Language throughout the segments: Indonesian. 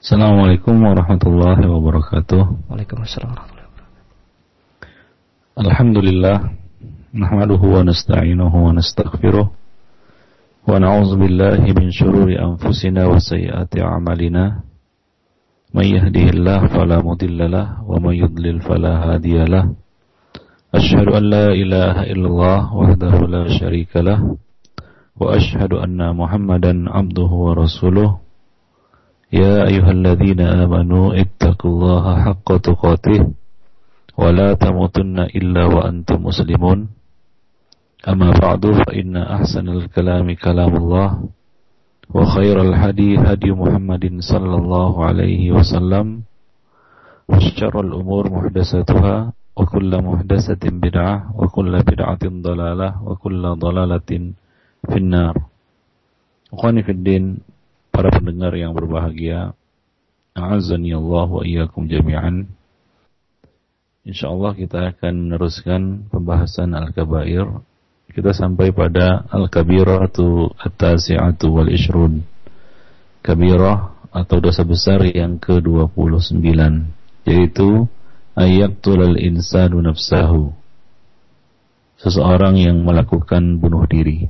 Assalamualaikum warahmatullahi wabarakatuh. Waalaikumsalam warahmatullahi wabarakatuh. Alhamdulillah, nahmaduhu wa nasta'inuhu wa nastaghfiruh. Wa na'udzu billahi min shururi anfusina wa sayyiati a'malina. May yahdihillahu fala mudilla wa may yudlil fala hadiya Asyhadu an la ilaha illallah wahdahu la syarika lah wa asyhadu anna Muhammadan abduhu wa rasuluh. يا أيها الذين آمنوا اتقوا الله حق تقاته ولا تموتن إلا وأنتم مسلمون. أما بعد فإن أحسن الكلام كلام الله وخير الحدي هدي محمد صلى الله عليه وسلم وشر الأمور محدثاتها وكل محدثة بدعة وكل بدعة ضلالة وكل ضلالة في النار. أخواني في الدين para pendengar yang berbahagia. A'azani Allah wa iyyakum jami'an. Insyaallah kita akan meneruskan pembahasan Al-Kabair. Kita sampai pada Al-Kabiratu At-Tasi'atu wal Ishrun. Kabirah atau dosa besar yang ke-29 yaitu tulal insanu nafsahu. Seseorang yang melakukan bunuh diri.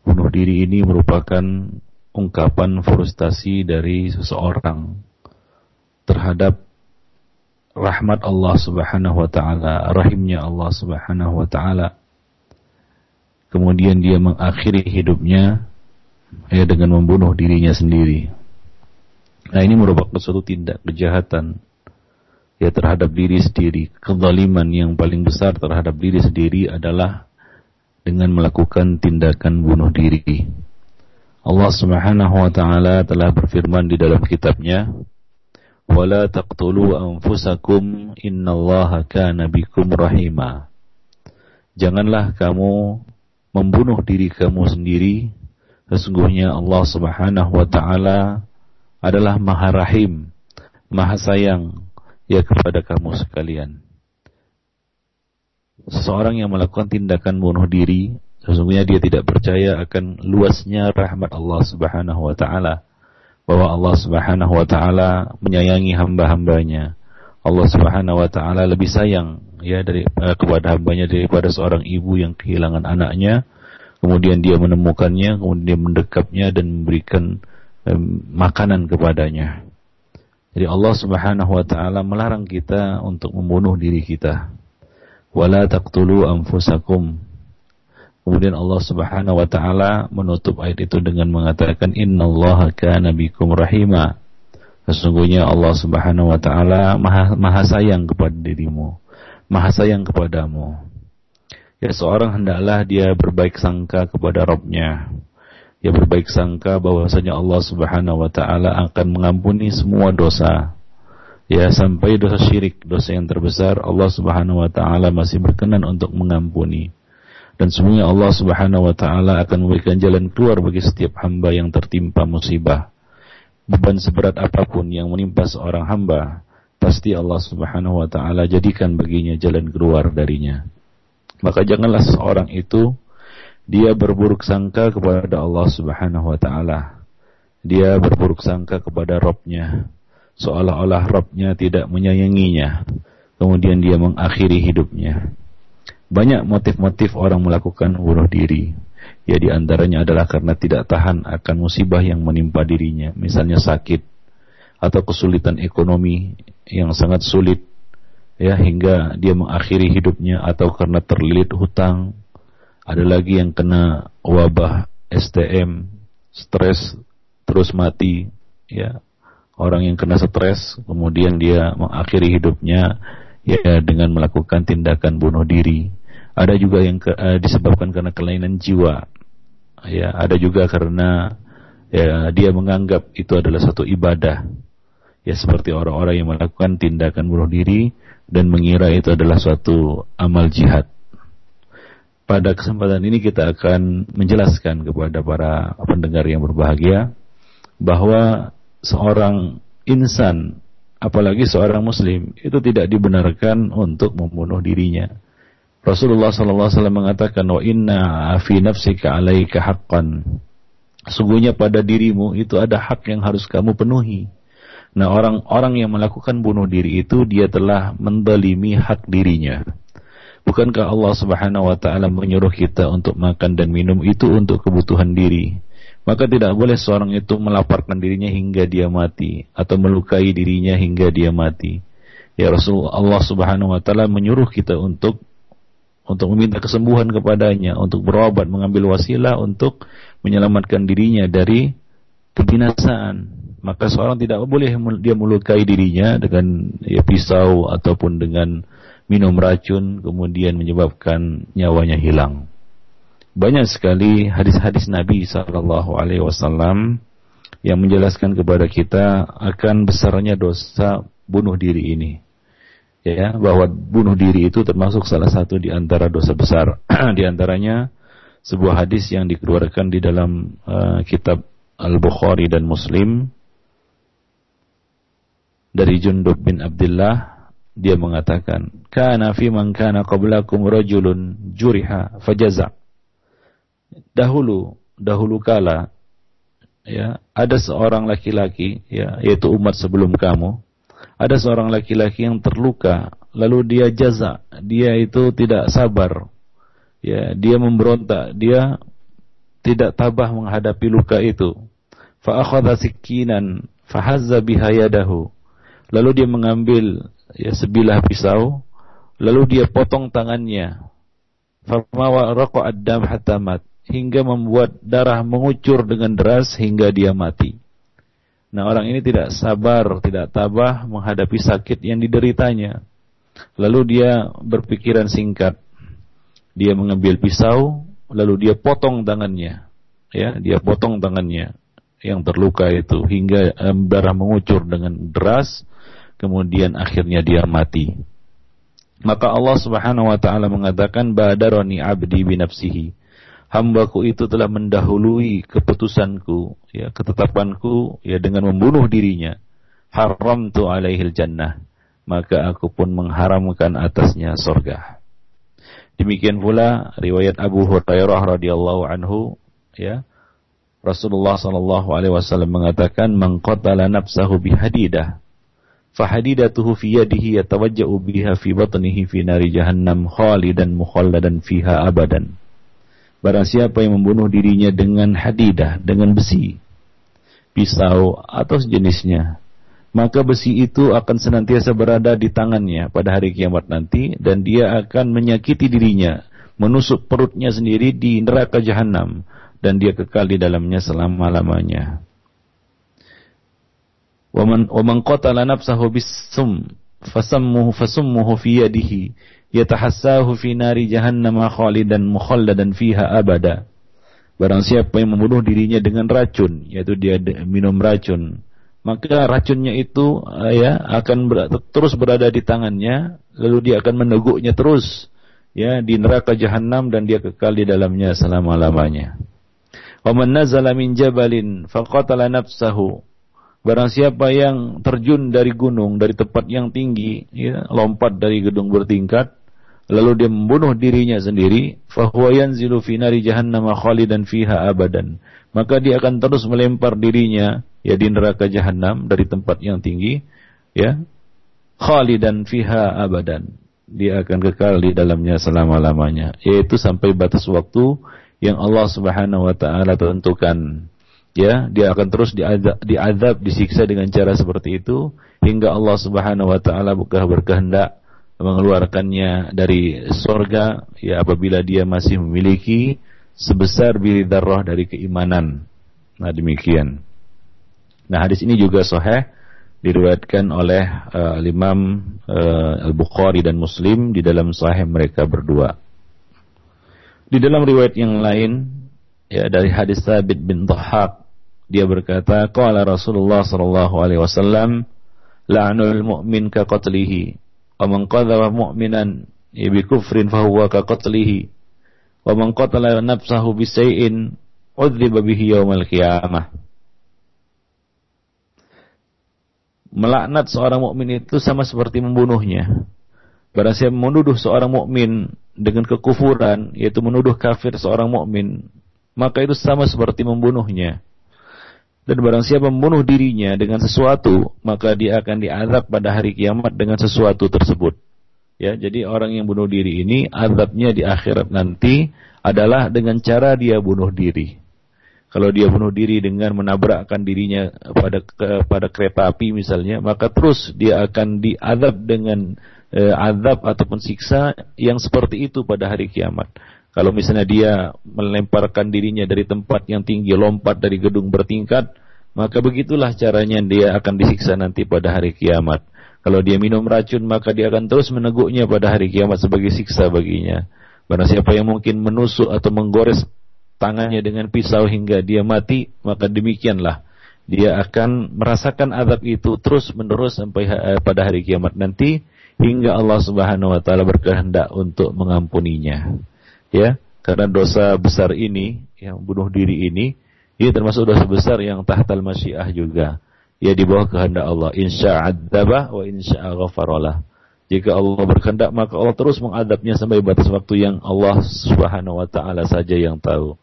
Bunuh diri ini merupakan ungkapan frustasi dari seseorang terhadap rahmat Allah Subhanahu wa taala, rahimnya Allah Subhanahu wa taala. Kemudian dia mengakhiri hidupnya ya dengan membunuh dirinya sendiri. Nah, ini merupakan suatu tindak kejahatan ya terhadap diri sendiri. Kezaliman yang paling besar terhadap diri sendiri adalah dengan melakukan tindakan bunuh diri. Allah Subhanahu wa taala telah berfirman di dalam kitabnya, "Wala taqtulu anfusakum innallaha kana bikum rahima." Janganlah kamu membunuh diri kamu sendiri, sesungguhnya Allah Subhanahu wa taala adalah Maha Rahim, Maha Sayang ya kepada kamu sekalian. Seseorang yang melakukan tindakan bunuh diri Sesungguhnya dia tidak percaya akan luasnya rahmat Allah Subhanahu wa taala. Bahwa Allah Subhanahu wa taala menyayangi hamba-hambanya. Allah Subhanahu wa taala lebih sayang ya dari uh, kepada hambanya daripada seorang ibu yang kehilangan anaknya. Kemudian dia menemukannya, kemudian dia mendekapnya dan memberikan um, makanan kepadanya. Jadi Allah Subhanahu wa taala melarang kita untuk membunuh diri kita. Wala taqtulu anfusakum Kemudian Allah Subhanahu wa taala menutup ayat itu dengan mengatakan innallaha kana bikum rahima. Sesungguhnya Allah Subhanahu wa taala maha, maha sayang kepada dirimu, maha sayang kepadamu. Ya seorang hendaklah dia berbaik sangka kepada Rabbnya. Ya berbaik sangka bahwasanya Allah Subhanahu wa taala akan mengampuni semua dosa. Ya sampai dosa syirik, dosa yang terbesar Allah Subhanahu wa taala masih berkenan untuk mengampuni dan semuanya Allah Subhanahu wa taala akan memberikan jalan keluar bagi setiap hamba yang tertimpa musibah. Beban seberat apa pun yang menimpa seorang hamba, pasti Allah Subhanahu wa taala jadikan baginya jalan keluar darinya. Maka janganlah seorang itu dia berburuk sangka kepada Allah Subhanahu wa taala. Dia berburuk sangka kepada Robnya, seolah-olah Robnya tidak menyayanginya. Kemudian dia mengakhiri hidupnya. Banyak motif-motif orang melakukan bunuh diri. Ya di antaranya adalah karena tidak tahan akan musibah yang menimpa dirinya, misalnya sakit atau kesulitan ekonomi yang sangat sulit ya hingga dia mengakhiri hidupnya atau karena terlilit hutang. Ada lagi yang kena wabah STM, stres terus mati ya. Orang yang kena stres kemudian dia mengakhiri hidupnya ya dengan melakukan tindakan bunuh diri. Ada juga yang ke, uh, disebabkan karena kelainan jiwa. Ya, ada juga karena ya dia menganggap itu adalah satu ibadah. Ya seperti orang-orang yang melakukan tindakan bunuh diri dan mengira itu adalah suatu amal jihad. Pada kesempatan ini kita akan menjelaskan kepada para pendengar yang berbahagia bahwa seorang insan apalagi seorang muslim itu tidak dibenarkan untuk membunuh dirinya. Rasulullah sallallahu alaihi wasallam mengatakan wa inna fi nafsika alaika haqqan Sungguhnya pada dirimu itu ada hak yang harus kamu penuhi. Nah orang-orang yang melakukan bunuh diri itu dia telah mendalimi hak dirinya. Bukankah Allah subhanahu wa ta'ala menyuruh kita untuk makan dan minum itu untuk kebutuhan diri. Maka tidak boleh seorang itu melaparkan dirinya hingga dia mati. Atau melukai dirinya hingga dia mati. Ya Rasulullah Allah subhanahu wa ta'ala menyuruh kita untuk untuk meminta kesembuhan kepadanya, untuk berobat, mengambil wasilah untuk menyelamatkan dirinya dari kebinasaan. Maka seorang tidak boleh dia melukai dirinya dengan ya, pisau ataupun dengan minum racun kemudian menyebabkan nyawanya hilang. Banyak sekali hadis-hadis Nabi Shallallahu Alaihi Wasallam yang menjelaskan kepada kita akan besarnya dosa bunuh diri ini ya bahwa bunuh diri itu termasuk salah satu di antara dosa besar. di antaranya sebuah hadis yang dikeluarkan di dalam uh, kitab Al-Bukhari dan Muslim dari Jundub bin Abdullah dia mengatakan kana fi man kana qablakum rajulun juriha fajaza dahulu dahulu kala ya ada seorang laki-laki ya yaitu umat sebelum kamu ada seorang laki-laki yang terluka, lalu dia jaza, dia itu tidak sabar. Ya, dia memberontak, dia tidak tabah menghadapi luka itu. Fa akhadha sikinan fahazza biha. Lalu dia mengambil ya sebilah pisau, lalu dia potong tangannya. Fama raqa ad-dam hatta hingga membuat darah mengucur dengan deras hingga dia mati. Nah orang ini tidak sabar, tidak tabah menghadapi sakit yang dideritanya. Lalu dia berpikiran singkat. Dia mengambil pisau, lalu dia potong tangannya. Ya, dia potong tangannya yang terluka itu hingga darah mengucur dengan deras, kemudian akhirnya dia mati. Maka Allah Subhanahu wa taala mengatakan badaroni abdi binafsihi hambaku itu telah mendahului keputusanku, ya, ketetapanku, ya, dengan membunuh dirinya. Haram tu alaihil jannah. Maka aku pun mengharamkan atasnya sorga. Demikian pula riwayat Abu Hurairah radhiyallahu anhu, ya, Rasulullah sallallahu alaihi wasallam mengatakan, "Man qatala nafsahu bihadidah, fahadidatuhu fi yadihi yatawajja'u biha fi batnihi fi nari jahannam khalidan mukhalladan fiha abadan." Barang siapa yang membunuh dirinya dengan hadidah, dengan besi, pisau atau sejenisnya, maka besi itu akan senantiasa berada di tangannya pada hari kiamat nanti dan dia akan menyakiti dirinya, menusuk perutnya sendiri di neraka jahanam dan dia kekal di dalamnya selama-lamanya. Waman waman qatala nafsahu bisum fasammuhu fasummuhu fi yadihi yatahassahu fi nari jahannam khalidan mukhalladan fiha abada. Barang siapa yang membunuh dirinya dengan racun, yaitu dia minum racun, maka racunnya itu eh, ya akan ber terus berada di tangannya, lalu dia akan meneguknya terus ya di neraka jahanam dan dia kekal di dalamnya selama-lamanya. Wa man nazala min jabalin faqatala nafsahu Barang siapa yang terjun dari gunung, dari tempat yang tinggi, ya, lompat dari gedung bertingkat, lalu dia membunuh dirinya sendiri, fahuwa yanzilu fi nari jahannam khalidan fiha abadan. Maka dia akan terus melempar dirinya ya di neraka jahanam dari tempat yang tinggi, ya. Khalidan fiha abadan. Dia akan kekal di dalamnya selama-lamanya, yaitu sampai batas waktu yang Allah Subhanahu wa taala tentukan ya dia akan terus diazab, diazab disiksa dengan cara seperti itu hingga Allah Subhanahu wa taala berkehendak mengeluarkannya dari sorga ya apabila dia masih memiliki sebesar biri darah dari keimanan. Nah demikian. Nah hadis ini juga sahih diriwayatkan oleh uh, Imam uh, Al-Bukhari dan Muslim di dalam sahih mereka berdua. Di dalam riwayat yang lain ya dari hadis Thabit bin Dhahab dia berkata, qala Rasulullah sallallahu alaihi wasallam, la'nul mu'min ka qatlihi, wa man qadhawa mu'minan bi kufrin fa huwa ka qatlihi, wa man qatala nafsahu bi say'in udziba bihi yaumal qiyamah. Melaknat seorang mukmin itu sama seperti membunuhnya. Barang siapa menuduh seorang mukmin dengan kekufuran, yaitu menuduh kafir seorang mukmin, maka itu sama seperti membunuhnya. Dan barang siapa membunuh dirinya dengan sesuatu, maka dia akan diazab pada hari kiamat dengan sesuatu tersebut. Ya, jadi orang yang bunuh diri ini azabnya di akhirat nanti adalah dengan cara dia bunuh diri. Kalau dia bunuh diri dengan menabrakkan dirinya pada ke, pada kereta api misalnya, maka terus dia akan diazab dengan eh, azab ataupun siksa yang seperti itu pada hari kiamat. Kalau misalnya dia melemparkan dirinya dari tempat yang tinggi, lompat dari gedung bertingkat, maka begitulah caranya dia akan disiksa nanti pada hari kiamat. Kalau dia minum racun, maka dia akan terus meneguknya pada hari kiamat sebagai siksa baginya. Barang siapa yang mungkin menusuk atau menggores tangannya dengan pisau hingga dia mati, maka demikianlah dia akan merasakan azab itu terus menerus sampai eh, pada hari kiamat nanti hingga Allah Subhanahu wa taala berkehendak untuk mengampuninya ya karena dosa besar ini yang bunuh diri ini ini termasuk dosa besar yang tahtal masyiah juga. Ya di bawah kehendak Allah. Insya adzabah wa insya ghafaralah jika Allah berkehendak maka Allah terus mengadabnya sampai batas waktu yang Allah Subhanahu wa taala saja yang tahu.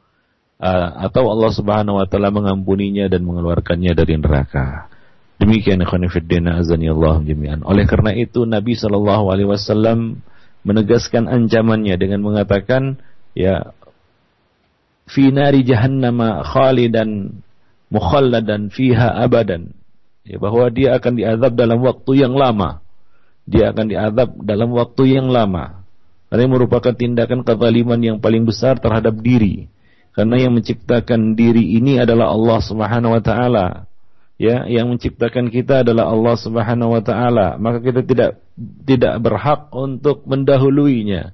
Atau Allah Subhanahu wa taala mengampuninya dan mengeluarkannya dari neraka. Demikian fillah azani Allah jami'an. Oleh karena itu Nabi sallallahu alaihi wasallam menegaskan ancamannya dengan mengatakan ya fi nari jahannam khalidan mukhalladan fiha abadan. Ya bahwa dia akan diazab dalam waktu yang lama. Dia akan diazab dalam waktu yang lama. Karena merupakan tindakan kezaliman yang paling besar terhadap diri. Karena yang menciptakan diri ini adalah Allah Subhanahu wa taala ya yang menciptakan kita adalah Allah Subhanahu wa taala. Maka kita tidak tidak berhak untuk mendahuluinya.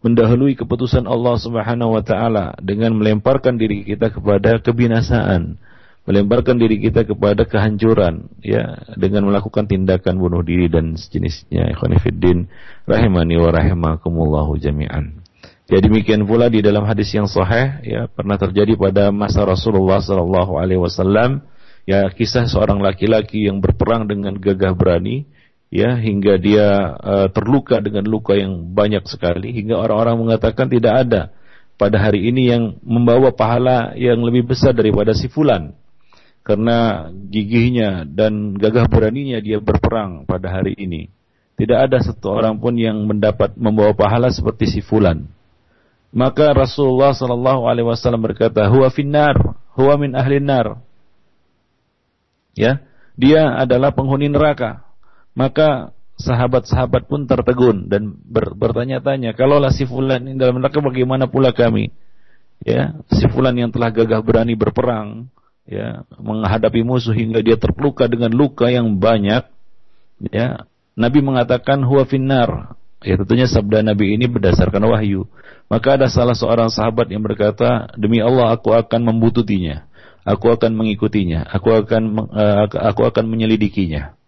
Mendahului keputusan Allah Subhanahu wa taala dengan melemparkan diri kita kepada kebinasaan. Melemparkan diri kita kepada kehancuran ya dengan melakukan tindakan bunuh diri dan sejenisnya. Ikhwan rahimani wa rahimakumullahu jami'an. Ya demikian pula di dalam hadis yang sahih ya pernah terjadi pada masa Rasulullah sallallahu alaihi wasallam ya kisah seorang laki-laki yang berperang dengan gagah berani ya hingga dia uh, terluka dengan luka yang banyak sekali hingga orang-orang mengatakan tidak ada pada hari ini yang membawa pahala yang lebih besar daripada si fulan. Karena gigihnya dan gagah beraninya dia berperang pada hari ini. Tidak ada satu orang pun yang mendapat membawa pahala seperti si fulan. Maka Rasulullah sallallahu alaihi wasallam berkata huwa finnar huwa min ahli nar ya dia adalah penghuni neraka. Maka sahabat-sahabat pun tertegun dan ber, bertanya-tanya kalaulah si fulan ini dalam neraka bagaimana pula kami? Ya si fulan yang telah gagah berani berperang ya menghadapi musuh hingga dia terluka dengan luka yang banyak ya. Nabi mengatakan huwa finnar. Ya tentunya sabda Nabi ini berdasarkan wahyu. Maka ada salah seorang sahabat yang berkata demi Allah aku akan membututinya aku akan mengikutinya, aku akan uh, aku akan menyelidikinya.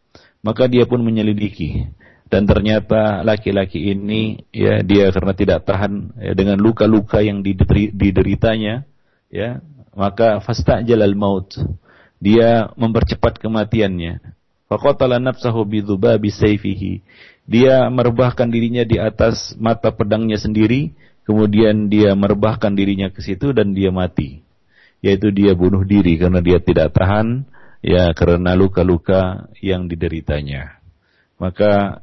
Maka dia pun menyelidiki. Dan ternyata laki-laki ini ya dia karena tidak tahan ya, dengan luka-luka yang dideri, dideritanya ya maka jalal maut dia mempercepat kematiannya. Faqatala nafsahu bidzubabi sayfihi. Dia merebahkan dirinya di atas mata pedangnya sendiri kemudian dia merebahkan dirinya ke situ dan dia mati yaitu dia bunuh diri karena dia tidak tahan ya karena luka-luka yang dideritanya. Maka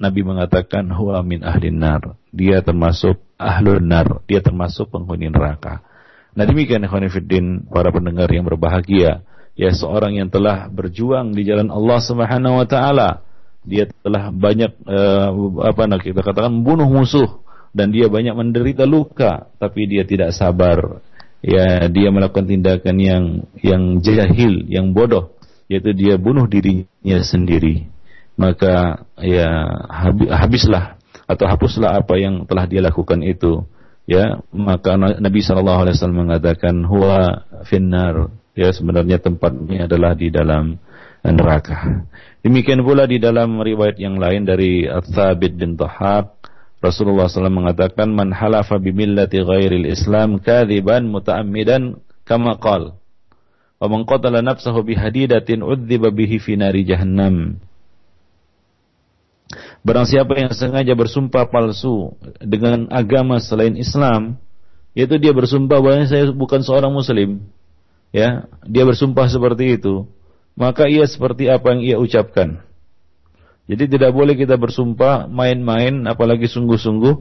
Nabi mengatakan huwa min ahlin nar. Dia termasuk ahlun nar, dia termasuk penghuni neraka. Nah demikian ikhwanifiddin para pendengar yang berbahagia, ya seorang yang telah berjuang di jalan Allah Subhanahu wa taala, dia telah banyak uh, apa nak kita katakan membunuh musuh dan dia banyak menderita luka, tapi dia tidak sabar ya dia melakukan tindakan yang yang jahil, yang bodoh, yaitu dia bunuh dirinya sendiri. Maka ya habislah atau hapuslah apa yang telah dia lakukan itu. Ya, maka Nabi Shallallahu Alaihi Wasallam mengatakan huwa finnar. Ya, sebenarnya tempatnya adalah di dalam neraka. Demikian pula di dalam riwayat yang lain dari Thabit bin Tahaq Rasulullah SAW mengatakan man halafa bimillati ghairil Islam kadhiban muta'ammidan kama qal wa man qatala nafsahu bihadidatin udziba bihi fi nari jahannam Barang siapa yang sengaja bersumpah palsu dengan agama selain Islam yaitu dia bersumpah bahwa saya bukan seorang muslim, ya, dia bersumpah seperti itu, maka ia seperti apa yang ia ucapkan. Jadi tidak boleh kita bersumpah main-main apalagi sungguh-sungguh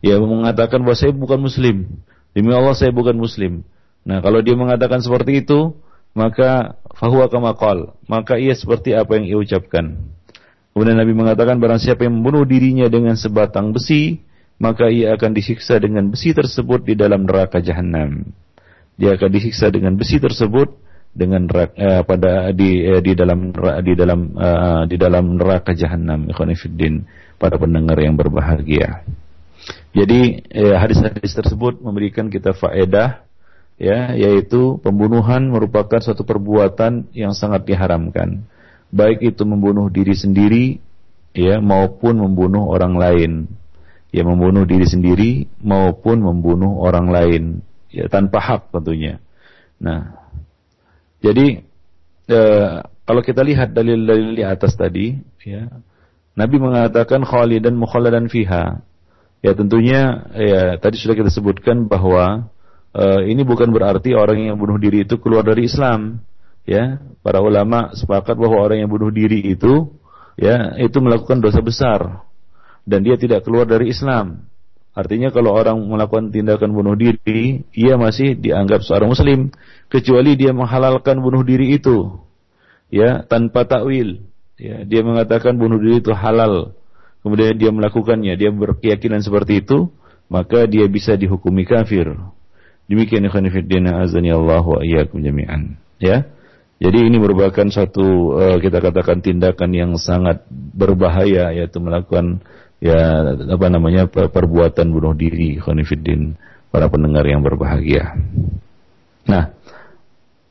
ya mengatakan bahwa saya bukan muslim. Demi Allah saya bukan muslim. Nah, kalau dia mengatakan seperti itu, maka fahuwa kama maka ia seperti apa yang ia ucapkan. Kemudian Nabi mengatakan barang siapa yang membunuh dirinya dengan sebatang besi, maka ia akan disiksa dengan besi tersebut di dalam neraka jahanam. Dia akan disiksa dengan besi tersebut dengan neraka, eh, pada di eh, di dalam di dalam uh, di dalam neraka jahanam. Ikhwanifiddin para pendengar yang berbahagia. Jadi eh, hadis-hadis tersebut memberikan kita faedah ya yaitu pembunuhan merupakan suatu perbuatan yang sangat diharamkan. Baik itu membunuh diri sendiri ya maupun membunuh orang lain ya membunuh diri sendiri maupun membunuh orang lain ya tanpa hak tentunya. Nah, jadi e, kalau kita lihat dalil-dalil di atas tadi, ya Nabi mengatakan khalidan mukhalladan fiha. Ya tentunya ya tadi sudah kita sebutkan bahwa e, ini bukan berarti orang yang bunuh diri itu keluar dari Islam. Ya, para ulama sepakat bahwa orang yang bunuh diri itu ya itu melakukan dosa besar dan dia tidak keluar dari Islam. Artinya kalau orang melakukan tindakan bunuh diri, ia masih dianggap seorang muslim kecuali dia menghalalkan bunuh diri itu. Ya, tanpa takwil. Ya, dia mengatakan bunuh diri itu halal. Kemudian dia melakukannya, dia berkeyakinan seperti itu, maka dia bisa dihukumi kafir. Demikian ikhwan fillah azani Allah wa iyyakum jami'an. Ya. Jadi ini merupakan satu uh, kita katakan tindakan yang sangat berbahaya yaitu melakukan ya apa namanya perbuatan bunuh diri khonifuddin para pendengar yang berbahagia. Nah,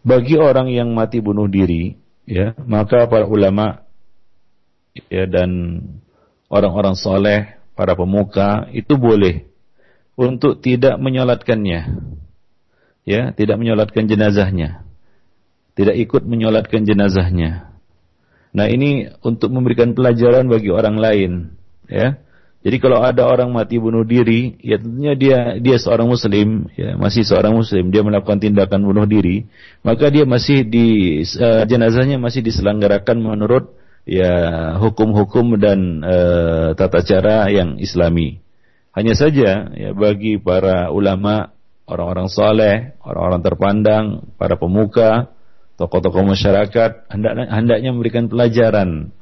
bagi orang yang mati bunuh diri ya, maka para ulama ya dan orang-orang soleh, para pemuka itu boleh untuk tidak menyolatkannya. Ya, tidak menyolatkan jenazahnya. Tidak ikut menyolatkan jenazahnya. Nah, ini untuk memberikan pelajaran bagi orang lain ya. Jadi kalau ada orang mati bunuh diri, ya tentunya dia dia seorang muslim, ya masih seorang muslim, dia melakukan tindakan bunuh diri, maka dia masih di uh, jenazahnya masih diselenggarakan menurut ya hukum-hukum dan uh, tata cara yang islami. Hanya saja ya bagi para ulama, orang-orang soleh, orang-orang terpandang, para pemuka, tokoh-tokoh masyarakat hendaknya, hendaknya memberikan pelajaran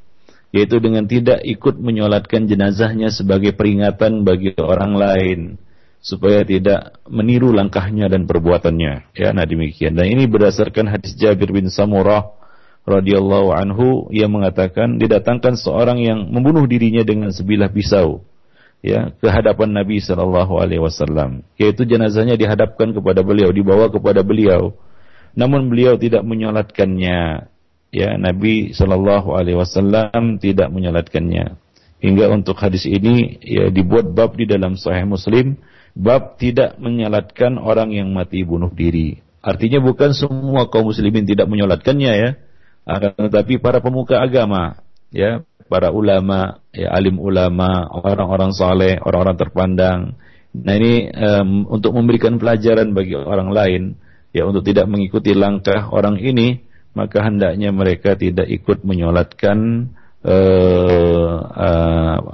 yaitu dengan tidak ikut menyolatkan jenazahnya sebagai peringatan bagi orang lain supaya tidak meniru langkahnya dan perbuatannya. Ya nah demikian. Dan ini berdasarkan hadis Jabir bin Samurah radhiyallahu anhu. Yang mengatakan didatangkan seorang yang membunuh dirinya dengan sebilah pisau ya ke hadapan Nabi sallallahu alaihi wasallam. Yaitu jenazahnya dihadapkan kepada beliau dibawa kepada beliau. Namun beliau tidak menyolatkannya ya Nabi Shallallahu Alaihi Wasallam tidak menyolatkannya hingga untuk hadis ini ya dibuat bab di dalam Sahih Muslim bab tidak menyolatkan orang yang mati bunuh diri. Artinya bukan semua kaum muslimin tidak menyolatkannya ya. Akan tetapi para pemuka agama ya para ulama ya alim ulama orang-orang saleh orang-orang terpandang. Nah ini um, untuk memberikan pelajaran bagi orang lain ya untuk tidak mengikuti langkah orang ini maka hendaknya mereka tidak ikut menyolatkan uh,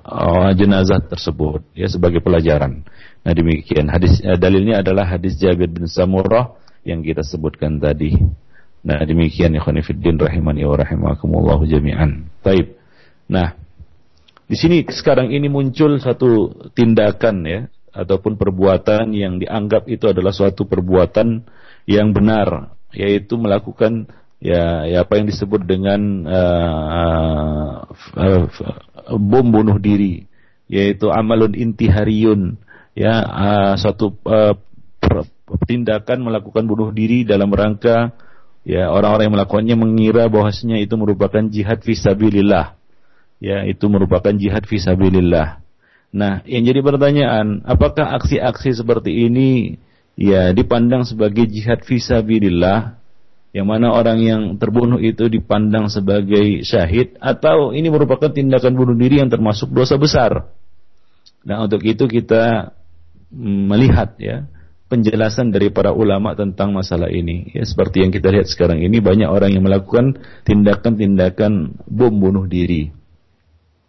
uh, jenazah tersebut ya sebagai pelajaran. Nah demikian hadis uh, dalilnya adalah hadis Jabir bin Samurah yang kita sebutkan tadi. Nah demikian ikhwan fillah rahimani wa rahimakumullah jami'an. Taib. Nah di sini sekarang ini muncul satu tindakan ya ataupun perbuatan yang dianggap itu adalah suatu perbuatan yang benar yaitu melakukan ya, ya apa yang disebut dengan uh, uh, bom bunuh diri yaitu amalun intihariyun ya uh, suatu uh, tindakan melakukan bunuh diri dalam rangka ya orang-orang yang melakukannya mengira bahwasanya itu merupakan jihad fisabilillah ya itu merupakan jihad fisabilillah nah yang jadi pertanyaan apakah aksi-aksi seperti ini ya dipandang sebagai jihad fisabilillah yang mana orang yang terbunuh itu dipandang sebagai syahid atau ini merupakan tindakan bunuh diri yang termasuk dosa besar. Nah, untuk itu kita melihat ya penjelasan dari para ulama tentang masalah ini. Ya, seperti yang kita lihat sekarang ini banyak orang yang melakukan tindakan-tindakan bom bunuh diri.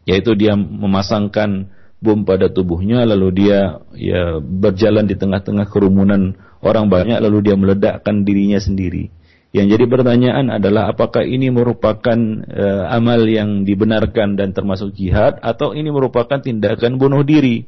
Yaitu dia memasangkan bom pada tubuhnya lalu dia ya berjalan di tengah-tengah kerumunan orang banyak lalu dia meledakkan dirinya sendiri. Yang jadi pertanyaan adalah apakah ini merupakan uh, amal yang dibenarkan dan termasuk jihad atau ini merupakan tindakan bunuh diri?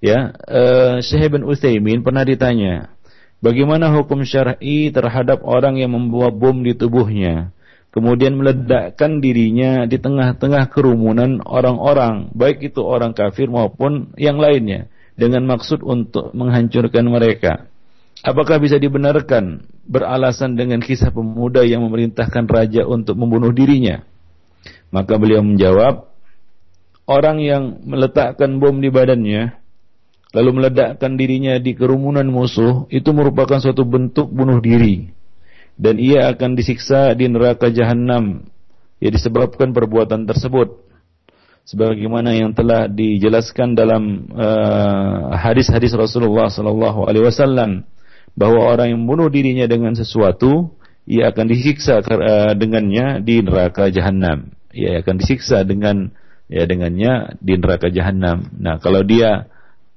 Ya, uh, Syekh bin Utsaimin pernah ditanya, bagaimana hukum syar'i terhadap orang yang membawa bom di tubuhnya, kemudian meledakkan dirinya di tengah-tengah kerumunan orang-orang, baik itu orang kafir maupun yang lainnya, dengan maksud untuk menghancurkan mereka. Apakah bisa dibenarkan beralasan dengan kisah pemuda yang memerintahkan raja untuk membunuh dirinya? Maka beliau menjawab, orang yang meletakkan bom di badannya lalu meledakkan dirinya di kerumunan musuh itu merupakan suatu bentuk bunuh diri. Dan ia akan disiksa di neraka jahanam ya disebabkan perbuatan tersebut. Sebagaimana yang telah dijelaskan dalam uh, hadis-hadis uh, Rasulullah sallallahu alaihi wasallam bahwa orang yang bunuh dirinya dengan sesuatu ia akan disiksa uh, dengannya di neraka jahanam ia akan disiksa dengan ya dengannya di neraka jahanam nah kalau dia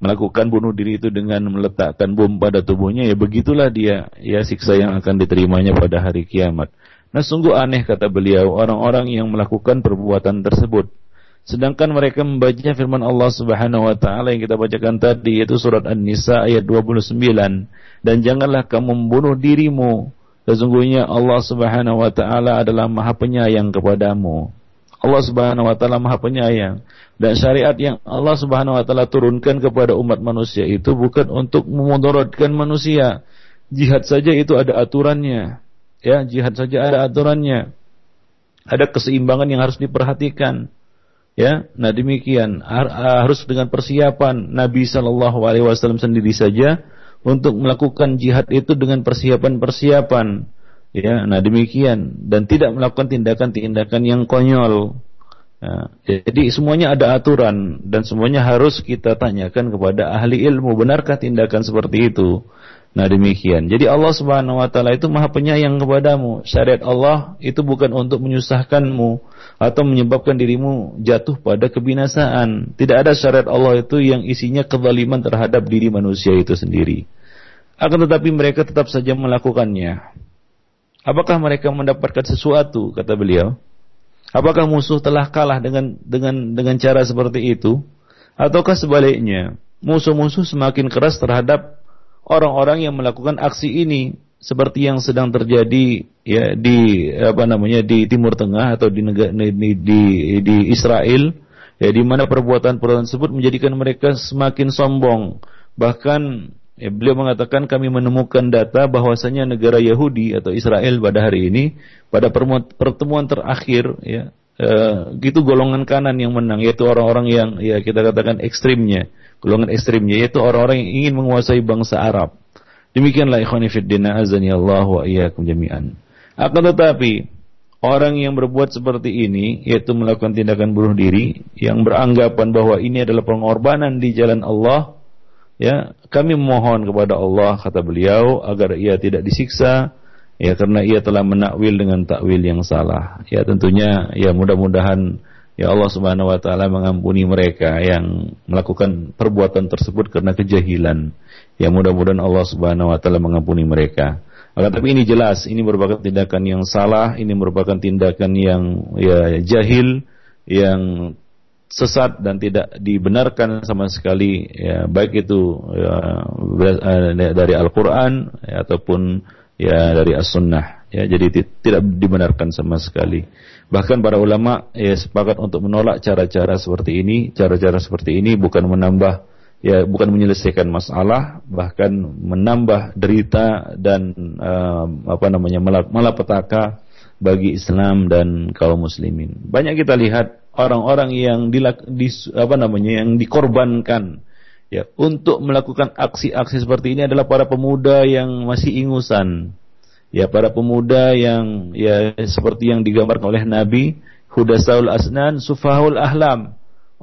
melakukan bunuh diri itu dengan meletakkan bom pada tubuhnya ya begitulah dia ya siksa yang akan diterimanya pada hari kiamat. Nah sungguh aneh kata beliau orang-orang yang melakukan perbuatan tersebut. Sedangkan mereka membaca firman Allah Subhanahu wa taala yang kita bacakan tadi yaitu surat An-Nisa ayat 29 dan janganlah kamu membunuh dirimu sesungguhnya Allah Subhanahu wa taala adalah Maha Penyayang kepadamu. Allah Subhanahu wa taala Maha Penyayang dan syariat yang Allah Subhanahu wa taala turunkan kepada umat manusia itu bukan untuk memudaratkan manusia. Jihad saja itu ada aturannya. Ya, jihad saja ada aturannya. Ada keseimbangan yang harus diperhatikan. Ya, nah demikian harus dengan persiapan Nabi Shallallahu Alaihi Wasallam sendiri saja untuk melakukan jihad itu dengan persiapan-persiapan Ya, nah demikian dan tidak melakukan tindakan-tindakan yang konyol. Ya, jadi semuanya ada aturan dan semuanya harus kita tanyakan kepada ahli ilmu benarkah tindakan seperti itu. Nah demikian. Jadi Allah Subhanahu wa taala itu Maha Penyayang kepadamu. Syariat Allah itu bukan untuk menyusahkanmu atau menyebabkan dirimu jatuh pada kebinasaan. Tidak ada syariat Allah itu yang isinya kezaliman terhadap diri manusia itu sendiri. Akan tetapi mereka tetap saja melakukannya. Apakah mereka mendapatkan sesuatu kata beliau? Apakah musuh telah kalah dengan dengan dengan cara seperti itu? Ataukah sebaliknya, musuh-musuh semakin keras terhadap orang-orang yang melakukan aksi ini seperti yang sedang terjadi ya di apa namanya di Timur Tengah atau di negara di di, di Israel ya di mana perbuatan-perbuatan tersebut menjadikan mereka semakin sombong. Bahkan Ya, beliau mengatakan kami menemukan data bahwasanya negara Yahudi atau Israel pada hari ini pada pertemuan terakhir ya eh, gitu golongan kanan yang menang yaitu orang-orang yang ya kita katakan ekstrimnya golongan ekstrimnya yaitu orang-orang yang ingin menguasai bangsa Arab. Demikianlah ikhwan fillah azani Allah wa iyyakum jami'an. Akan tetapi orang yang berbuat seperti ini yaitu melakukan tindakan bunuh diri yang beranggapan bahwa ini adalah pengorbanan di jalan Allah ya kami memohon kepada Allah kata beliau agar ia tidak disiksa ya karena ia telah menakwil dengan takwil yang salah ya tentunya ya mudah-mudahan ya Allah Subhanahu wa taala mengampuni mereka yang melakukan perbuatan tersebut karena kejahilan. Ya mudah-mudahan Allah Subhanahu wa taala mengampuni mereka. Maka tapi ini jelas ini merupakan tindakan yang salah ini merupakan tindakan yang ya jahil yang sesat dan tidak dibenarkan sama sekali. Ya baik itu ya, eh, dari Al-Qur'an ya, ataupun ya dari As-Sunnah. Ya jadi tidak dibenarkan sama sekali bahkan para ulama ya sepakat untuk menolak cara-cara seperti ini cara-cara seperti ini bukan menambah ya bukan menyelesaikan masalah bahkan menambah derita dan uh, apa namanya malapetaka bagi Islam dan kaum muslimin. Banyak kita lihat orang-orang yang dilak, di, apa namanya yang dikorbankan ya untuk melakukan aksi-aksi seperti ini adalah para pemuda yang masih ingusan. Ya, para pemuda yang ya seperti yang digambarkan oleh Nabi, hudasaul asnan, sufahul ahlam.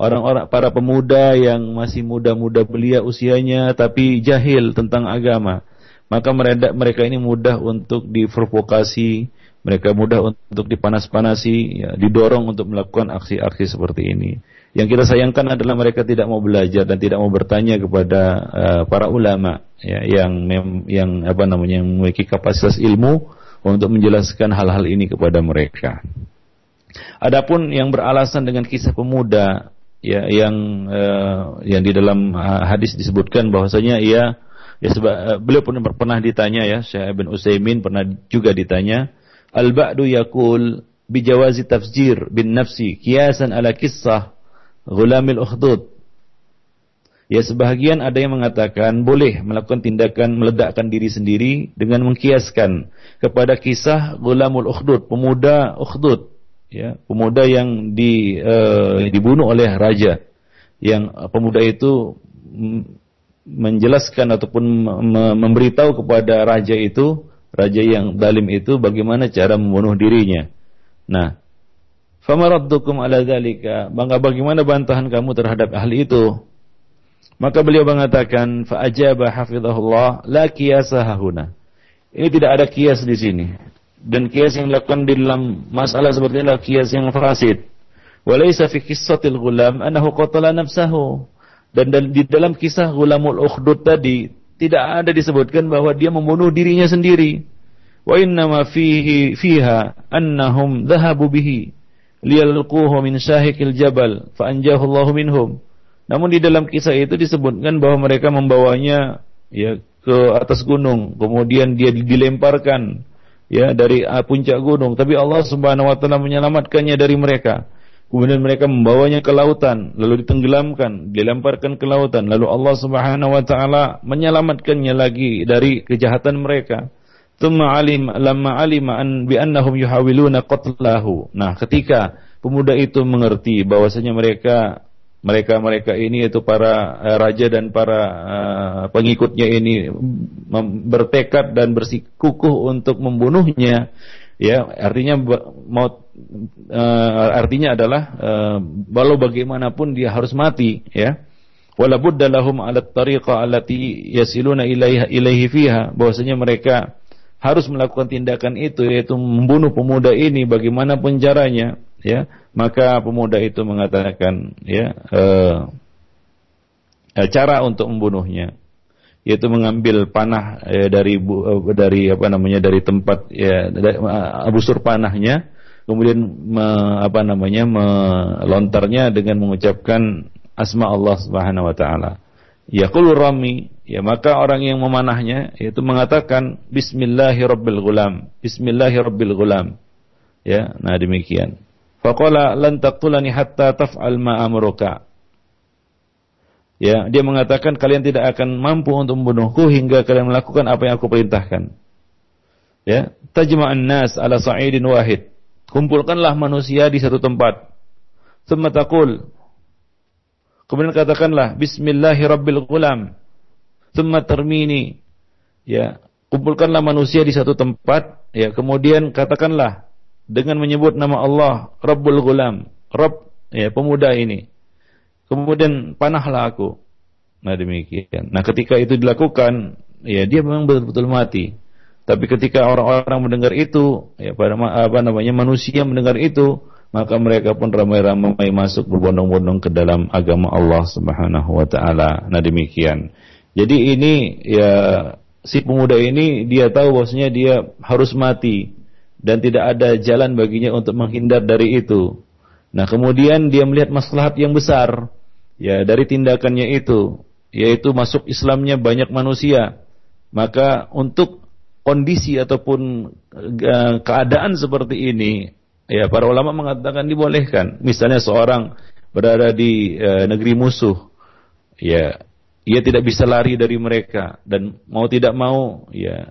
orang-orang para pemuda yang masih muda-muda belia usianya tapi jahil tentang agama. Maka mereka, mereka ini mudah untuk diprovokasi, mereka mudah untuk dipanas-panasi, ya, didorong untuk melakukan aksi-aksi seperti ini. Yang kita sayangkan adalah mereka tidak mau belajar dan tidak mau bertanya kepada uh, para ulama ya, yang yang apa namanya yang memiliki kapasitas ilmu untuk menjelaskan hal-hal ini kepada mereka. Adapun yang beralasan dengan kisah pemuda ya yang uh, yang di dalam uh, hadis disebutkan bahwasanya ia ya sebab uh, beliau pun pernah ditanya ya Syekh Ibn Utsaimin pernah juga ditanya al-ba'du yaqul bijawazi tafsir bin nafsi kiasan ala kisah ghulamil ukhdud Ya sebahagian ada yang mengatakan boleh melakukan tindakan meledakkan diri sendiri dengan mengkiaskan kepada kisah gulamul ukhdud, pemuda ukhdud ya, pemuda yang di, uh, dibunuh oleh raja, yang pemuda itu menjelaskan ataupun memberitahu kepada raja itu, raja yang dalim itu bagaimana cara membunuh dirinya. Nah, famaraddukum ala dzalika, maka bagaimana bantahan kamu terhadap ahli itu? Maka beliau mengatakan, fa ajaba hafizahullah la qiyasa hahuna. Ini tidak ada kias di sini dan kias yang dilakukan di dalam masalah seperti inilah kias yang fasid. Walaysa fi qissatil ghulam annahu qatala nafsahu. Dan di dalam kisah gulamul ukhdud tadi tidak ada disebutkan bahwa dia membunuh dirinya sendiri. Wa inna ma fihi fiha annahum dhahabu bihi liyalquhu min syahikil jabal fa Allah minhum. Namun di dalam kisah itu disebutkan bahwa mereka membawanya ya ke atas gunung, kemudian dia dilemparkan ya dari uh, puncak gunung. Tapi Allah Subhanahu wa taala menyelamatkannya dari mereka. Kemudian mereka membawanya ke lautan lalu ditenggelamkan dilemparkan ke lautan. Lalu Allah Subhanahu wa taala menyelamatkannya lagi dari kejahatan mereka Tumma alim lamma alima an bi annahum yuhawiluna qatlahu. Nah, ketika pemuda itu mengerti bahwasanya mereka mereka-mereka ini itu para uh, raja dan para uh, pengikutnya ini bertekad dan bersikukuh untuk membunuhnya ya artinya mau uh, artinya adalah uh, walau bagaimanapun dia harus mati ya wala budda lahum ala tariqa allati yasiluna ilaiha ilaihi fiha bahwasanya mereka harus melakukan tindakan itu yaitu membunuh pemuda ini bagaimanapun caranya ya. Maka pemuda itu mengatakan ya eh, eh, cara untuk membunuhnya yaitu mengambil panah eh, dari eh, dari apa namanya dari tempat ya dari, uh, busur panahnya kemudian me, apa namanya melontarnya dengan mengucapkan asma Allah Subhanahu wa taala yaqulu rami ya maka orang yang memanahnya yaitu mengatakan bismillahirabbil bismillahirabbil ya nah demikian Faqala lan taqtulani hatta taf'al ma amruka. Ya, dia mengatakan kalian tidak akan mampu untuk membunuhku hingga kalian melakukan apa yang aku perintahkan. Ya, tajma'an nas ala sa'idin wahid. Kumpulkanlah manusia di satu tempat. Thumma taqul. Kemudian katakanlah bismillahirabbil ghulam. Thumma termini. Ya, kumpulkanlah manusia di satu tempat, ya, kemudian katakanlah dengan menyebut nama Allah Rabbul Ghulam, Rabb ya pemuda ini. Kemudian panahlah aku. Nah demikian. Nah ketika itu dilakukan, ya dia memang betul-betul mati. Tapi ketika orang-orang mendengar itu, ya pada apa namanya manusia mendengar itu, maka mereka pun ramai-ramai masuk berbondong-bondong ke dalam agama Allah Subhanahu wa taala. Nah demikian. Jadi ini ya si pemuda ini dia tahu bahwasanya dia harus mati dan tidak ada jalan baginya untuk menghindar dari itu. Nah, kemudian dia melihat maslahat yang besar ya dari tindakannya itu, yaitu masuk Islamnya banyak manusia. Maka untuk kondisi ataupun uh, keadaan seperti ini, ya para ulama mengatakan dibolehkan. Misalnya seorang berada di uh, negeri musuh, ya ia tidak bisa lari dari mereka dan mau tidak mau ya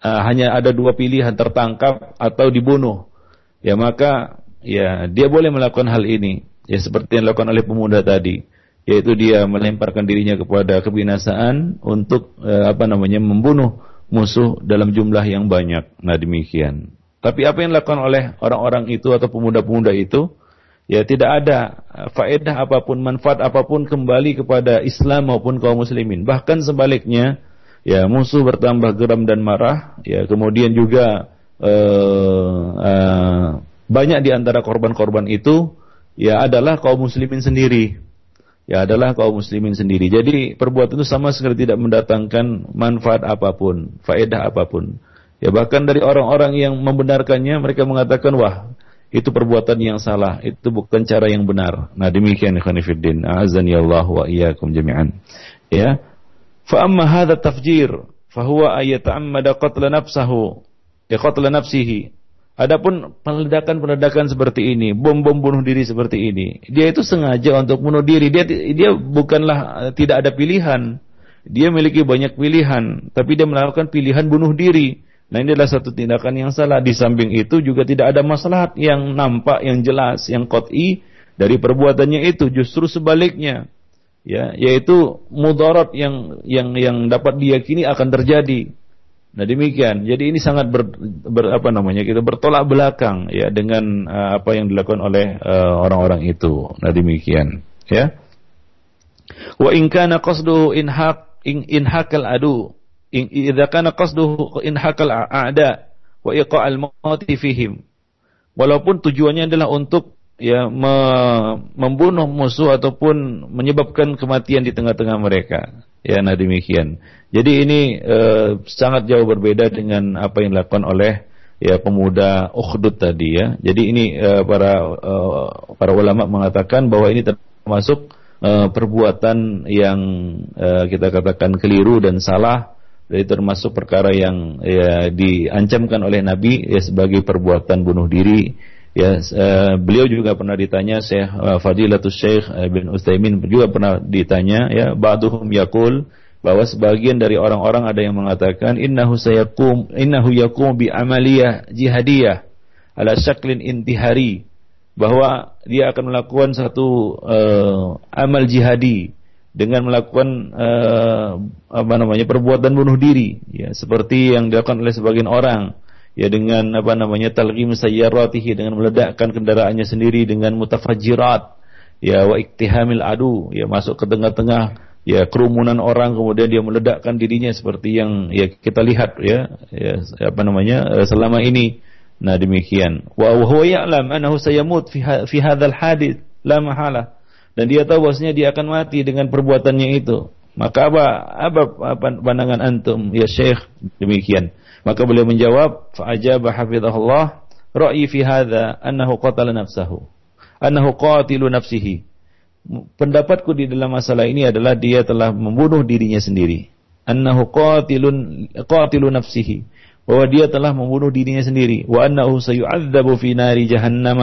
uh, hanya ada dua pilihan tertangkap atau dibunuh, ya maka ya dia boleh melakukan hal ini, ya seperti yang dilakukan oleh pemuda tadi, yaitu dia melemparkan dirinya kepada kebinasaan untuk uh, apa namanya membunuh musuh dalam jumlah yang banyak. Nah demikian. Tapi apa yang dilakukan oleh orang-orang itu atau pemuda-pemuda itu, ya tidak ada faedah apa pun, manfaat apa pun kembali kepada Islam maupun kaum muslimin. Bahkan sebaliknya, ya musuh bertambah geram dan marah, ya kemudian juga uh, uh, banyak di antara korban-korban itu ya adalah kaum muslimin sendiri. Ya adalah kaum muslimin sendiri. Jadi perbuatan itu sama sekali tidak mendatangkan manfaat apa pun, faedah apa pun. Ya bahkan dari orang-orang yang membenarkannya mereka mengatakan wah itu perbuatan yang salah, itu bukan cara yang benar. Nah demikian fillah, azani Allah wa iyyakum jami'an. Ya. Fa amma hadha tafjir fa huwa ayata'ammada qatla nafsahu ya qatla nafsihi Adapun peledakan-peledakan seperti ini, bom-bom bunuh diri seperti ini, dia itu sengaja untuk bunuh diri. Dia dia bukanlah eh, tidak ada pilihan. Dia memiliki banyak pilihan, tapi dia melakukan pilihan bunuh diri. Nah ini adalah satu tindakan yang salah. Di samping itu juga tidak ada masalah yang nampak, yang jelas, yang kot'i dari perbuatannya itu. Justru sebaliknya, ya, yaitu mudarat yang yang yang dapat diyakini akan terjadi. Nah demikian. Jadi ini sangat ber, ber apa namanya kita bertolak belakang ya dengan uh, apa yang dilakukan oleh uh, orang-orang uh, itu. Nah demikian. Ya. Wa in kana qasduhu inhaq in inhaqal adu idza kana qasduhu inhaqal a'da wa iqa'al mauti fihim. Walaupun tujuannya adalah untuk ya me, membunuh musuh ataupun menyebabkan kematian di tengah-tengah mereka. Ya, nah demikian. Jadi ini uh, sangat jauh berbeda dengan apa yang dilakukan oleh ya pemuda Ukhdud tadi ya. Jadi ini uh, para uh, para ulama mengatakan bahwa ini termasuk perbuatan yang kita katakan keliru dan salah. Jadi termasuk perkara yang ya diancamkan oleh Nabi ya sebagai perbuatan bunuh diri. Ya, uh, beliau juga pernah ditanya Syekh uh, Fadilatus Syekh uh, bin Utsaimin juga pernah ditanya ya ba'duhum yaqul bahwa sebagian dari orang-orang ada yang mengatakan innahu sayakum innahu yakum bi amaliyah jihadiyah ala syaklin intihari bahwa dia akan melakukan satu uh, amal jihadi dengan melakukan uh, apa namanya perbuatan bunuh diri. Ya seperti yang dilakukan oleh sebagian orang. Ya dengan apa namanya talqim sayyaratihi dengan meledakkan kendaraannya sendiri dengan mutafajirat ya wa iktihamil adu. Ya masuk ke tengah-tengah. Ya kerumunan orang kemudian dia meledakkan dirinya seperti yang ya kita lihat ya ya apa namanya eh, selama ini. Nah demikian. Wa huwa ya'lam annahu sayamut fi fi hadzal hadith la mahala dan dia tahu bahwasanya dia akan mati dengan perbuatannya itu maka apa apa, apa pandangan antum ya syekh demikian maka beliau menjawab, fa'ajaba hafizahullah, ra'yi fi hadha annahu qatala nafsahu. Annahu qatilu nafsihi. Pendapatku di dalam masalah ini adalah dia telah membunuh dirinya sendiri. Annahu qatilun qatilu nafsihi. Bahwa dia telah membunuh dirinya sendiri. Wa annahu sayu'adzabu fi nari jahannam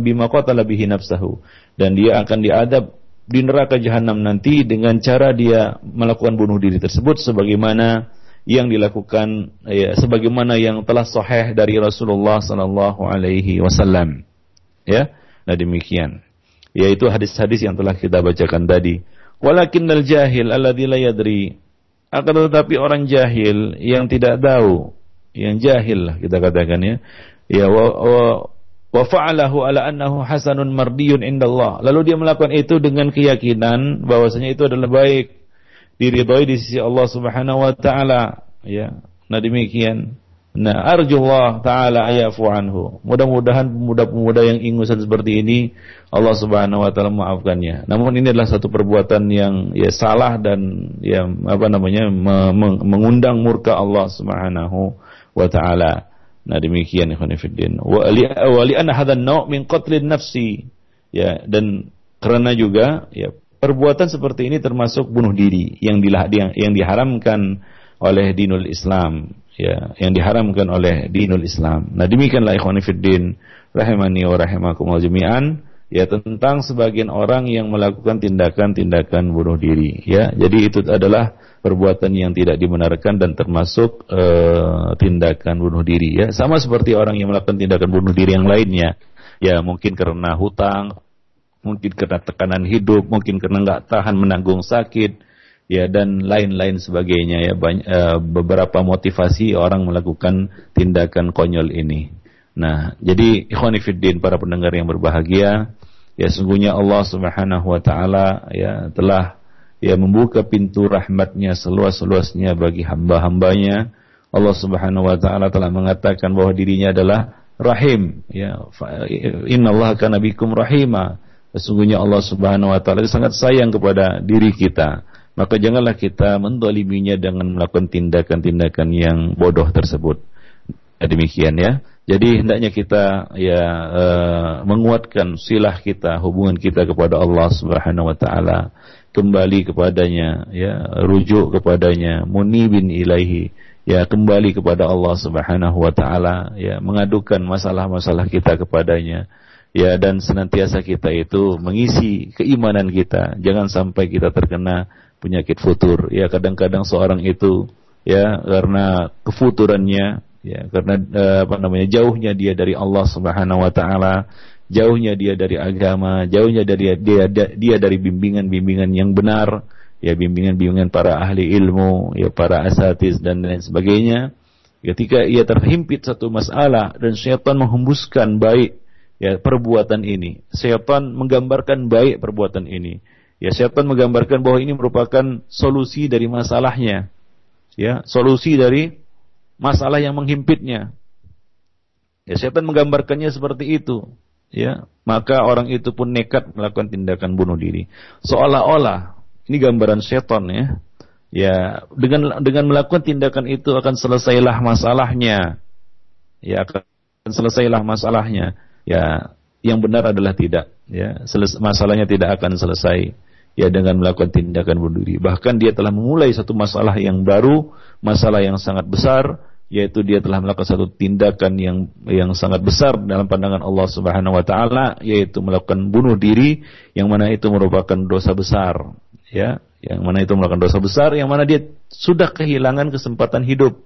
bima qatala bihi nafsahu. Dan dia akan diadab di neraka jahanam nanti dengan cara dia melakukan bunuh diri tersebut sebagaimana yang dilakukan ya sebagaimana yang telah sahih dari Rasulullah sallallahu alaihi wasallam. Ya. Nah demikian. Yaitu hadis-hadis yang telah kita bacakan tadi. Walakinnal jahil alladzi la yadri. Akan tetapi orang jahil yang tidak tahu, yang jahil lah kita katakan ya. Ya wa, wa, wa fa'alahu ala annahu hasanun mardiyun indallah. Lalu dia melakukan itu dengan keyakinan bahwasanya itu adalah baik diridhoi di sisi Allah Subhanahu wa taala ya nah demikian nah arjullah taala ayafu anhu. Mudah-mudahan pemuda-pemuda yang ingusan seperti ini Allah Subhanahu wa taala maafkannya. Namun ini adalah satu perbuatan yang ya salah dan ya apa namanya mengundang murka Allah Subhanahu wa taala. Nah demikian ikhwan fillah wa li wa li anna min qatlin nafsi. Ya dan karena juga ya perbuatan seperti ini termasuk bunuh diri yang dilah, yang, yang diharamkan oleh dinul Islam ya yang diharamkan oleh dinul Islam. Nah demikianlah ikhwan fiddin rahimani wa rahimakumullah jami'an ya tentang sebagian orang yang melakukan tindakan-tindakan bunuh diri ya. Jadi itu adalah perbuatan yang tidak dibenarkan dan termasuk uh, tindakan bunuh diri ya. Sama seperti orang yang melakukan tindakan bunuh diri yang lainnya. Ya mungkin karena hutang, mungkin karena tekanan hidup, mungkin karena nggak tahan menanggung sakit, ya dan lain-lain sebagainya ya banyak, uh, beberapa motivasi orang melakukan tindakan konyol ini. Nah, jadi ikhwan fillah para pendengar yang berbahagia, ya sungguhnya Allah Subhanahu wa taala ya telah ya membuka pintu rahmatnya seluas-luasnya bagi hamba-hambanya. Allah Subhanahu wa taala telah mengatakan bahwa dirinya adalah rahim ya innallaha kana bikum rahima. Sesungguhnya Allah Subhanahu wa taala sangat sayang kepada diri kita. Maka janganlah kita mendoliminya dengan melakukan tindakan-tindakan yang bodoh tersebut. Demikian ya. Jadi hendaknya kita ya uh, menguatkan silah kita, hubungan kita kepada Allah Subhanahu wa taala, kembali kepadanya, ya, rujuk kepadanya, munibin ilaihi, ya, kembali kepada Allah Subhanahu wa taala, ya, mengadukan masalah-masalah kita kepadanya. Ya, dan senantiasa kita itu mengisi keimanan kita. Jangan sampai kita terkena penyakit futur. Ya, kadang-kadang seorang itu ya karena kefuturannya ya karena uh, apa namanya jauhnya dia dari Allah Subhanahu wa taala jauhnya dia dari agama jauhnya dari dia dia dari bimbingan-bimbingan yang benar ya bimbingan-bimbingan para ahli ilmu ya para asatis dan lain sebagainya ketika ia terhimpit satu masalah dan syaitan menghembuskan baik ya perbuatan ini syaitan menggambarkan baik perbuatan ini ya syaitan menggambarkan bahwa ini merupakan solusi dari masalahnya ya solusi dari masalah yang menghimpitnya. Ya, setan menggambarkannya seperti itu. Ya, maka orang itu pun nekat melakukan tindakan bunuh diri. Seolah-olah ini gambaran setan ya. Ya, dengan dengan melakukan tindakan itu akan selesailah masalahnya. Ya, akan selesailah masalahnya. Ya, yang benar adalah tidak. Ya, masalahnya tidak akan selesai ya dengan melakukan tindakan bunuh diri. Bahkan dia telah memulai satu masalah yang baru, masalah yang sangat besar, yaitu dia telah melakukan satu tindakan yang yang sangat besar dalam pandangan Allah Subhanahu wa taala yaitu melakukan bunuh diri yang mana itu merupakan dosa besar. Ya yang mana itu melakukan dosa besar yang mana dia sudah kehilangan kesempatan hidup.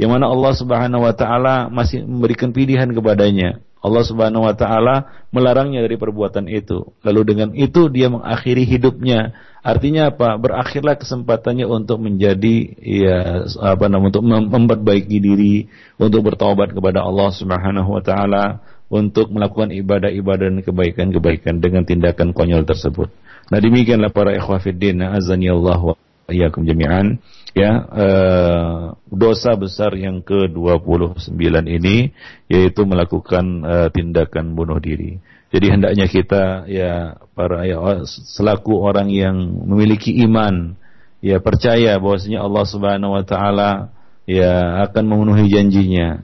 Yang mana Allah Subhanahu wa taala masih memberikan pilihan kepadanya Allah Subhanahu wa taala melarangnya dari perbuatan itu lalu dengan itu dia mengakhiri hidupnya Artinya apa? Berakhirlah kesempatannya untuk menjadi ya apa namanya untuk memperbaiki diri, untuk bertobat kepada Allah Subhanahu wa taala, untuk melakukan ibadah-ibadah dan kebaikan-kebaikan dengan tindakan konyol tersebut. Nah, demikianlah para ikhwah fiddin, azani Allah wa iyyakum jami'an. Ya, eh, dosa besar yang ke-29 ini yaitu melakukan eh, tindakan bunuh diri. Jadi hendaknya kita ya para ya selaku orang yang memiliki iman ya percaya bahwasanya Allah Subhanahu wa taala ya akan memenuhi janjinya.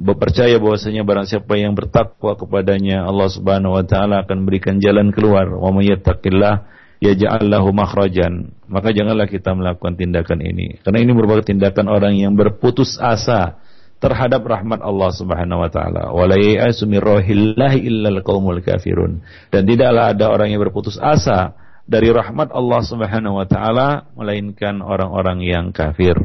Percaya bahwasanya barang siapa yang bertakwa kepadanya Allah Subhanahu wa taala akan berikan jalan keluar. Wa may yattaqillah yaj'al lahu makhrajan. Maka janganlah kita melakukan tindakan ini karena ini merupakan tindakan orang yang berputus asa terhadap rahmat Allah Subhanahu wa taala. Wala ya'asu min illal qaumul kafirun. Dan tidaklah ada orang yang berputus asa dari rahmat Allah Subhanahu wa taala melainkan orang-orang yang kafir.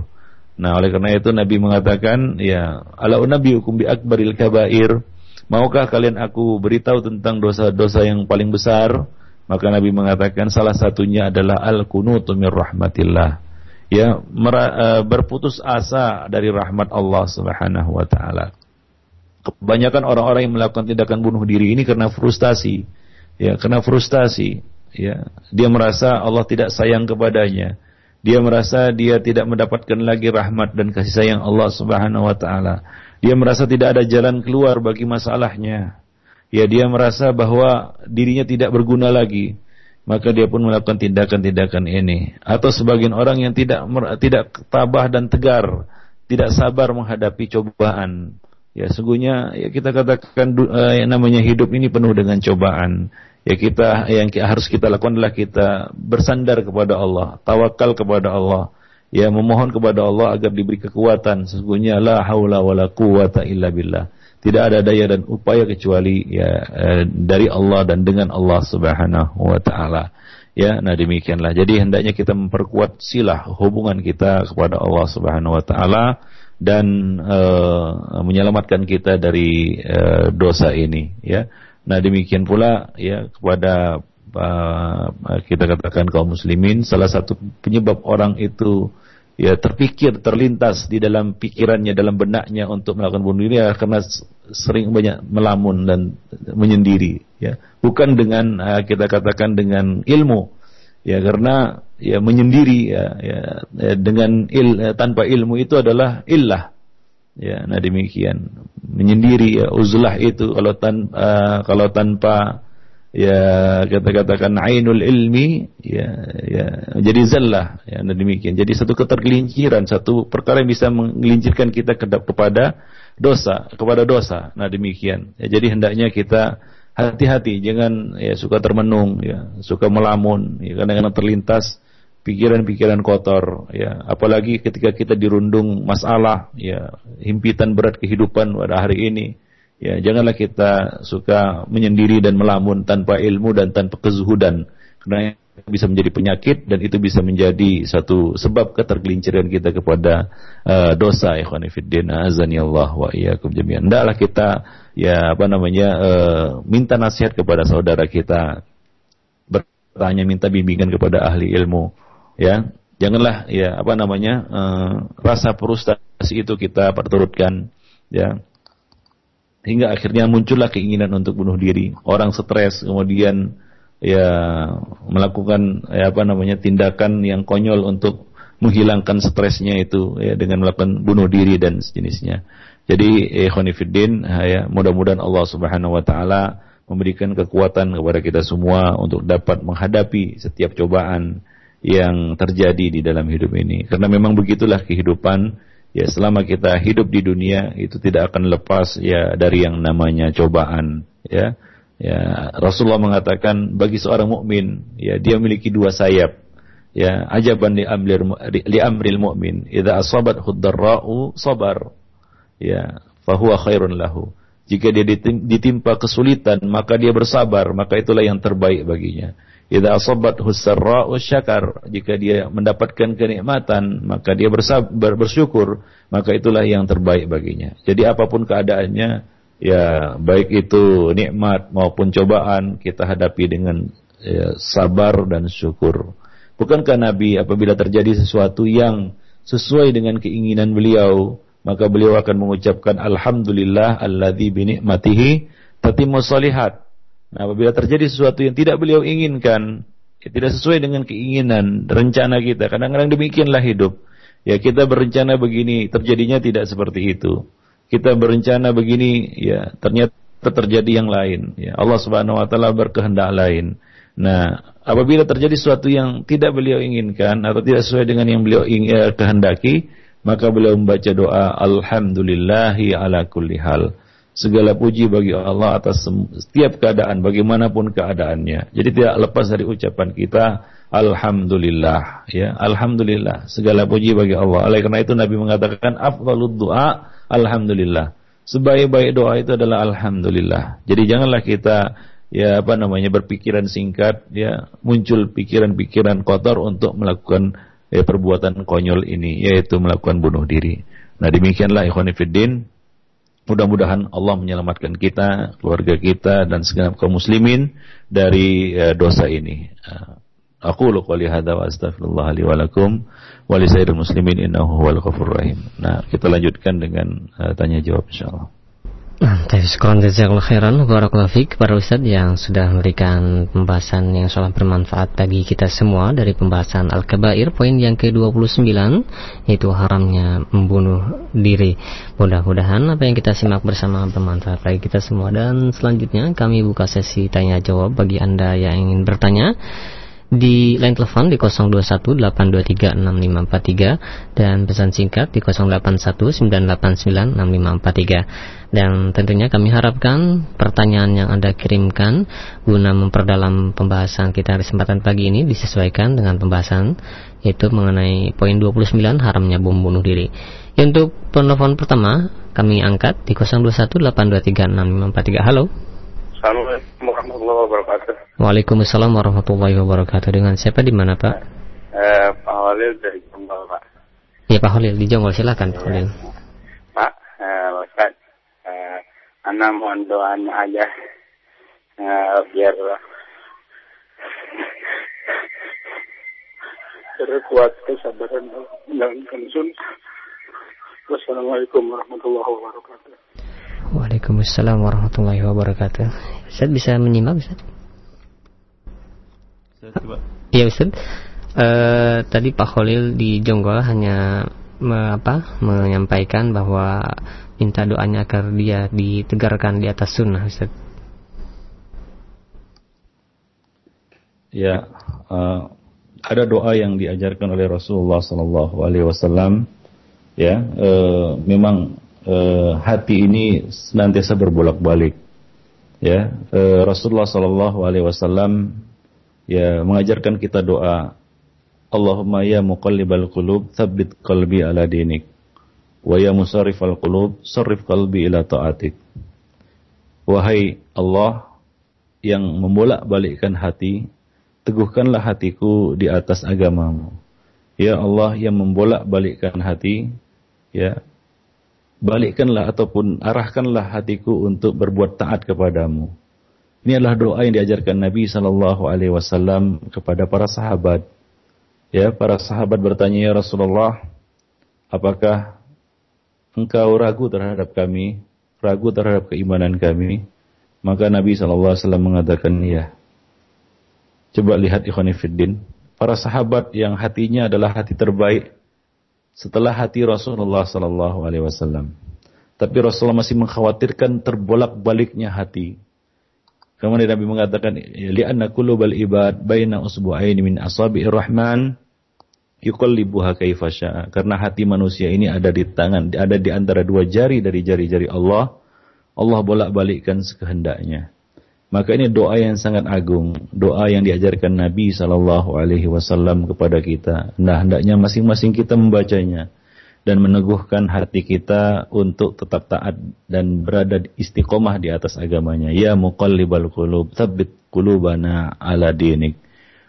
Nah, oleh karena itu Nabi mengatakan, ya, ala unabiyukum bi akbaril kabair. Maukah kalian aku beritahu tentang dosa-dosa yang paling besar? Maka Nabi mengatakan salah satunya adalah al-kunutu min rahmatillah ya uh, berputus asa dari rahmat Allah Subhanahu wa taala. Kebanyakan orang-orang yang melakukan tindakan bunuh diri ini karena frustasi. Ya, karena frustasi, ya. Dia merasa Allah tidak sayang kepadanya. Dia merasa dia tidak mendapatkan lagi rahmat dan kasih sayang Allah Subhanahu wa taala. Dia merasa tidak ada jalan keluar bagi masalahnya. Ya, dia merasa bahwa dirinya tidak berguna lagi. Maka dia pun melakukan tindakan-tindakan ini. Atau sebagian orang yang tidak tidak tabah dan tegar tidak sabar menghadapi cobaan. Ya sungguhnya ya kita katakan uh, yang namanya hidup ini penuh dengan cobaan. Ya kita yang harus kita lakukan adalah kita bersandar kepada Allah tawakal kepada Allah. Ya memohon kepada Allah agar diberi kekuatan. Sesungguhnya la haula wala quwata illa billah tidak ada daya dan upaya kecuali ya eh, dari Allah dan dengan Allah Subhanahu wa taala. Ya, nah demikianlah. Jadi hendaknya kita memperkuat silah hubungan kita kepada Allah Subhanahu wa taala dan uh, menyelamatkan kita dari uh, dosa ini, ya. Nah, demikian pula ya kepada kita katakan kaum muslimin salah satu penyebab orang itu ya terpikir terlintas di dalam pikirannya dalam benaknya untuk melakukan bunuh diri ya, karena sering banyak melamun dan menyendiri ya. Bukan dengan kita katakan dengan ilmu ya karena ya menyendiri ya, ya, ya dengan il, ya, tanpa ilmu itu adalah illah ya. Nah demikian. Menyendiri ya uzlah itu kalau tan kalau tanpa ya kita katakan ainul ilmi ya ya. Jadi zallah ya nah demikian. Jadi satu ketergelinciran satu perkara yang bisa menggelincirkan kita kepada dosa kepada dosa. Nah demikian. Ya jadi hendaknya kita hati-hati jangan ya suka termenung ya suka melamun ya kadang-kadang terlintas pikiran-pikiran kotor ya. Apalagi ketika kita dirundung masalah ya himpitan berat kehidupan pada hari ini Ya, janganlah kita suka menyendiri dan melamun tanpa ilmu dan tanpa kezuhudan. Karena bisa menjadi penyakit dan itu bisa menjadi satu sebab ketergelinciran kita kepada uh, dosa ikhwan fillah azani Allah wa iyyakum jami'an. Hendaklah kita ya apa namanya uh, minta nasihat kepada saudara kita bertanya minta bimbingan kepada ahli ilmu ya. Janganlah ya apa namanya uh, rasa frustasi itu kita perturutkan ya hingga akhirnya muncullah keinginan untuk bunuh diri. Orang stres kemudian ya melakukan ya apa namanya tindakan yang konyol untuk menghilangkan stresnya itu ya dengan melakukan bunuh diri dan sejenisnya. Jadi ikhwanifiddin ya mudah-mudahan Allah Subhanahu wa taala memberikan kekuatan kepada kita semua untuk dapat menghadapi setiap cobaan yang terjadi di dalam hidup ini. Karena memang begitulah kehidupan ya selama kita hidup di dunia itu tidak akan lepas ya dari yang namanya cobaan. Ya ya Rasulullah mengatakan bagi seorang mukmin ya dia memiliki dua sayap. Ya ajaban li amril li amril mu'min idza asabat hudarra'u sabar. Ya fahuwa khairun lahu. Jika dia ditimpa kesulitan maka dia bersabar. Maka itulah yang terbaik baginya Idza asabat husarra'u syakar, jika dia mendapatkan kenikmatan, maka dia bersabar, bersyukur, maka itulah yang terbaik baginya. Jadi apa pun keadaannya, ya baik itu nikmat maupun cobaan kita hadapi dengan ya, sabar dan syukur. Bukankah Nabi apabila terjadi sesuatu yang sesuai dengan keinginan beliau, maka beliau akan mengucapkan alhamdulillah alladzi bi ni'matihi tatimmu. Nah, apabila terjadi sesuatu yang tidak beliau inginkan, ya, tidak sesuai dengan keinginan, rencana kita, kadang-kadang demikianlah hidup. Ya, kita berencana begini, terjadinya tidak seperti itu. Kita berencana begini, ya, ternyata terjadi yang lain. Ya, Allah Subhanahu wa taala berkehendak lain. Nah, apabila terjadi sesuatu yang tidak beliau inginkan atau tidak sesuai dengan yang beliau ingin, eh, kehendaki, maka beliau membaca doa alhamdulillahi ala kulli hal. Segala puji bagi Allah atas setiap keadaan, bagaimanapun keadaannya. Jadi tidak lepas dari ucapan kita, Alhamdulillah. Ya, Alhamdulillah. Segala puji bagi Allah. Oleh karena itu Nabi mengatakan, Afdalud doa, Alhamdulillah. Sebaik-baik doa itu adalah Alhamdulillah. Jadi janganlah kita ya apa namanya berpikiran singkat ya muncul pikiran-pikiran kotor untuk melakukan ya, perbuatan konyol ini yaitu melakukan bunuh diri. Nah demikianlah ikhwan fillah Mudah-mudahan Allah menyelamatkan kita, keluarga kita dan segenap kaum muslimin dari uh, dosa ini. Uh, aku qouli hadza wa astaghfirullah li wa lakum wa li muslimin innahu huwal ghafurur rahim. Nah, kita lanjutkan dengan uh, tanya jawab insyaallah. Terima kasih khairan. Barakallahu fiqh para Ustaz yang sudah memberikan pembahasan yang sangat bermanfaat bagi kita semua dari pembahasan Al-Kabair poin yang ke-29 yaitu haramnya membunuh diri. Mudah-mudahan apa yang kita simak bersama bermanfaat bagi kita semua. Dan selanjutnya kami buka sesi tanya jawab bagi Anda yang ingin bertanya di line telepon di 0218236543 dan pesan singkat di 0819896543 dan tentunya kami harapkan pertanyaan yang Anda kirimkan guna memperdalam pembahasan kita di kesempatan pagi ini disesuaikan dengan pembahasan yaitu mengenai poin 29 haramnya bom bunuh diri. Untuk penelpon pertama kami angkat di 0218236543. Halo. Assalamualaikum warahmatullahi wabarakatuh. Waalaikumsalam warahmatullahi wabarakatuh. Dengan siapa di mana Pak? Eh, Pak Holil dari Jonggol Pak. Ya Pak Holil di Jonggol silakan Pak Holil. Pak, eh, Ustaz, eh, Anda mohon doanya aja eh, biar kuat kesabaran menjalankan sunnah. Wassalamualaikum warahmatullahi wabarakatuh. Waalaikumsalam warahmatullahi wabarakatuh. Ustaz bisa menyimak Ustaz? Iya Ustaz. Uh, tadi Pak Khalil di Jonggol hanya me, apa, menyampaikan bahwa minta doanya agar dia ditegarkan di atas sunnah Ustaz. Ya, uh, ada doa yang diajarkan oleh Rasulullah Sallallahu Alaihi Wasallam. Ya, uh, memang uh, hati ini senantiasa berbolak-balik. Ya, uh, Rasulullah Sallallahu Alaihi Wasallam ya mengajarkan kita doa Allahumma ya muqallibal qulub tsabbit qalbi ala dinik wa ya musarrifal qulub sarrif qalbi ila taatik wahai Allah yang membolak-balikkan hati teguhkanlah hatiku di atas agamamu ya Allah yang membolak-balikkan hati ya balikkanlah ataupun arahkanlah hatiku untuk berbuat taat kepadamu ini adalah doa yang diajarkan Nabi Shallallahu Alaihi Wasallam kepada para sahabat Ya, para sahabat bertanya, "Ya Rasulullah, apakah engkau ragu terhadap kami, ragu terhadap keimanan kami?" Maka Nabi SAW mengatakan, "Ya." Coba lihat ikhwanifiddin, para sahabat yang hatinya adalah hati terbaik setelah hati Rasulullah sallallahu alaihi wasallam. Tapi Rasulullah masih mengkhawatirkan terbolak-baliknya hati. Kemudian Nabi mengatakan, "Li'anna qulubal ibad baina usbu'aini min asabi'ir rahman yuqallibuha kaifa. Karena hati manusia ini ada di tangan, ada di antara dua jari dari jari-jari Allah. Allah bolak-balikkan sekehendaknya. Maka ini doa yang sangat agung, doa yang diajarkan Nabi Shallallahu Alaihi Wasallam kepada kita. Nah, hendaknya masing-masing kita membacanya dan meneguhkan hati kita untuk tetap taat dan berada istiqomah di atas agamanya. Ya muqallibal qulub, tsabbit qulubana ala dinik.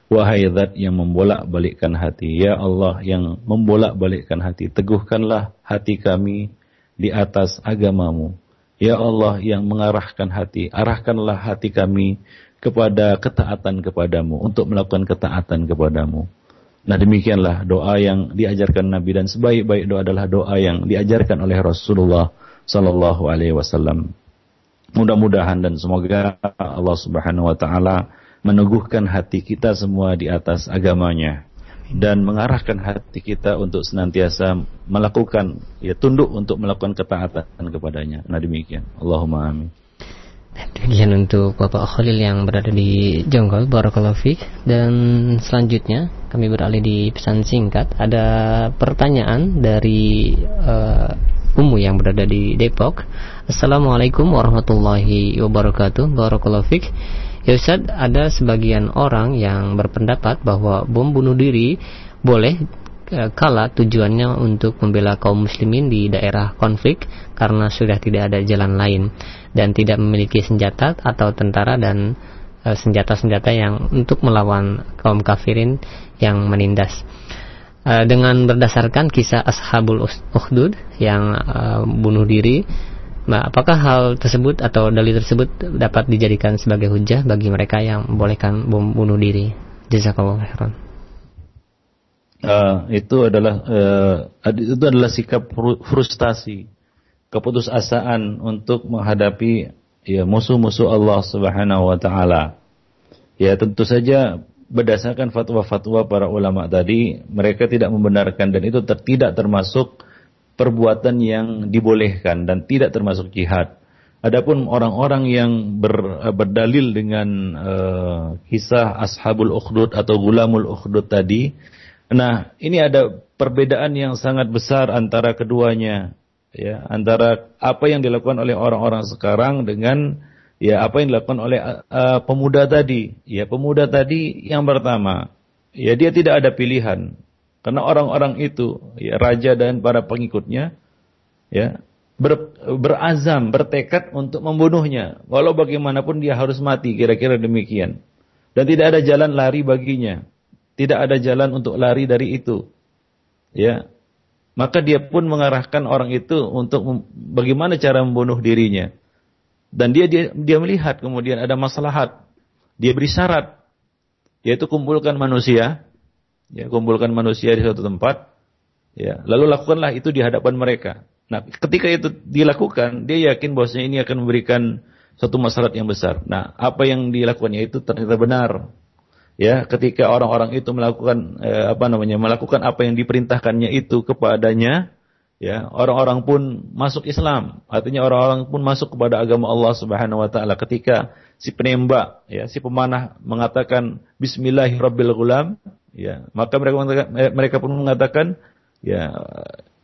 Wahai zat yang membolak-balikkan hati, ya Allah yang membolak-balikkan hati, teguhkanlah hati kami di atas agamamu. Ya Allah yang mengarahkan hati, arahkanlah hati kami kepada ketaatan kepadamu, untuk melakukan ketaatan kepadamu. Nah demikianlah doa yang diajarkan Nabi dan sebaik-baik doa adalah doa yang diajarkan oleh Rasulullah Sallallahu Alaihi Wasallam. Mudah-mudahan dan semoga Allah Subhanahu Wa Taala meneguhkan hati kita semua di atas agamanya dan mengarahkan hati kita untuk senantiasa melakukan ya tunduk untuk melakukan ketaatan kepadanya. Nah demikian. Allahumma amin. Demikian untuk Bapak Khalil yang berada di Jonggol, Barakallahu Dan selanjutnya kami beralih di pesan singkat. Ada pertanyaan dari uh, Umu yang berada di Depok. Assalamualaikum warahmatullahi wabarakatuh. Barakallahu Ya Ustaz, ada sebagian orang yang berpendapat bahwa bom bunuh diri boleh e, kala tujuannya untuk membela kaum muslimin di daerah konflik karena sudah tidak ada jalan lain dan tidak memiliki senjata atau tentara dan e, senjata-senjata yang untuk melawan kaum kafirin yang menindas. E, dengan berdasarkan kisah Ashabul Ukhdud yang bunuh diri Nah, apakah hal tersebut atau dalil tersebut dapat dijadikan sebagai hujah bagi mereka yang membolehkan bom bunuh diri? Jazakallah khairan. Uh, itu adalah uh, itu adalah sikap frustasi, keputusasaan untuk menghadapi ya musuh-musuh Allah Subhanahu wa taala. Ya, tentu saja berdasarkan fatwa-fatwa para ulama tadi, mereka tidak membenarkan dan itu ter tidak termasuk perbuatan yang dibolehkan dan tidak termasuk jihad. Adapun orang-orang yang ber, eh, berdalil dengan uh, kisah Ashabul Ukhdud atau Gulamul Ukhdud tadi, nah ini ada perbedaan yang sangat besar antara keduanya, ya antara apa yang dilakukan oleh orang-orang sekarang dengan ya apa yang dilakukan oleh uh, pemuda tadi. Ya pemuda tadi yang pertama, ya dia tidak ada pilihan. Karena orang-orang itu, ya, raja dan para pengikutnya, ya, ber, berazam, bertekad untuk membunuhnya. Walau bagaimanapun dia harus mati, kira-kira demikian. Dan tidak ada jalan lari baginya. Tidak ada jalan untuk lari dari itu. Ya. Maka dia pun mengarahkan orang itu untuk bagaimana cara membunuh dirinya. Dan dia dia, dia melihat kemudian ada maslahat. Dia beri syarat yaitu kumpulkan manusia Ya, kumpulkan manusia di suatu tempat. Ya, lalu lakukanlah itu di hadapan mereka. Nah, ketika itu dilakukan, dia yakin bahwasanya ini akan memberikan satu masalah yang besar. Nah, apa yang dilakukannya itu ternyata benar. Ya, ketika orang-orang itu melakukan eh, apa namanya? melakukan apa yang diperintahkannya itu kepadanya, ya orang-orang pun masuk Islam artinya orang-orang pun masuk kepada agama Allah Subhanahu wa taala ketika si penembak ya si pemanah mengatakan bismillahirrabbilgulam ya. Maka mereka eh, mereka pun mengatakan ya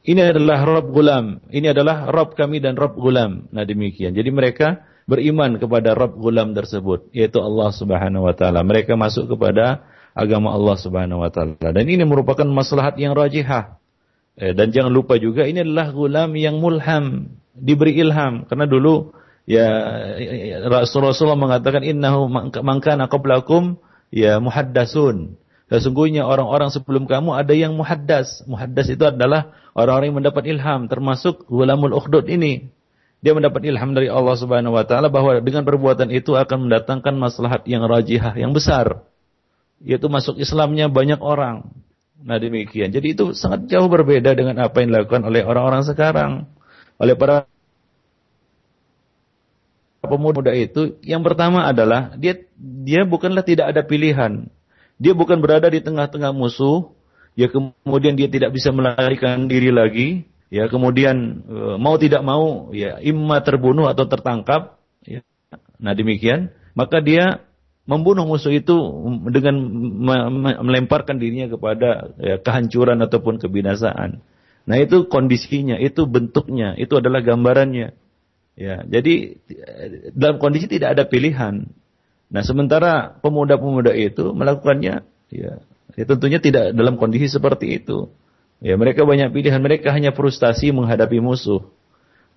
ini adalah Rob Gulam ini adalah Rob kami dan Rob Gulam nah demikian. Jadi mereka beriman kepada Rob Gulam tersebut yaitu Allah Subhanahu wa taala. Mereka masuk kepada agama Allah Subhanahu wa taala. Dan ini merupakan maslahat yang rajihah. Eh, dan jangan lupa juga ini adalah gulam yang mulham, diberi ilham. Karena dulu ya Rasulullah mengatakan innahu mangkana qablakum ya muhaddasun. Sesungguhnya orang-orang sebelum kamu ada yang muhaddas. Muhaddas itu adalah orang-orang yang mendapat ilham, termasuk gulamul ukhdud ini. Dia mendapat ilham dari Allah Subhanahu wa taala bahwa dengan perbuatan itu akan mendatangkan maslahat yang rajihah, yang besar. Yaitu masuk Islamnya banyak orang. Nah demikian. Jadi itu sangat jauh berbeda dengan apa yang dilakukan oleh orang-orang sekarang. Oleh para pemuda itu, yang pertama adalah dia dia bukanlah tidak ada pilihan. Dia bukan berada di tengah-tengah musuh, ya kemudian dia tidak bisa melarikan diri lagi, ya kemudian e, mau tidak mau ya imma terbunuh atau tertangkap, ya. Nah demikian, maka dia membunuh musuh itu dengan melemparkan dirinya kepada ya, kehancuran ataupun kebinasaan. Nah itu kondisinya, itu bentuknya, itu adalah gambarannya. Ya, jadi dalam kondisi tidak ada pilihan. Nah sementara pemuda-pemuda itu melakukannya, ya, ya tentunya tidak dalam kondisi seperti itu. Ya mereka banyak pilihan, mereka hanya frustasi menghadapi musuh.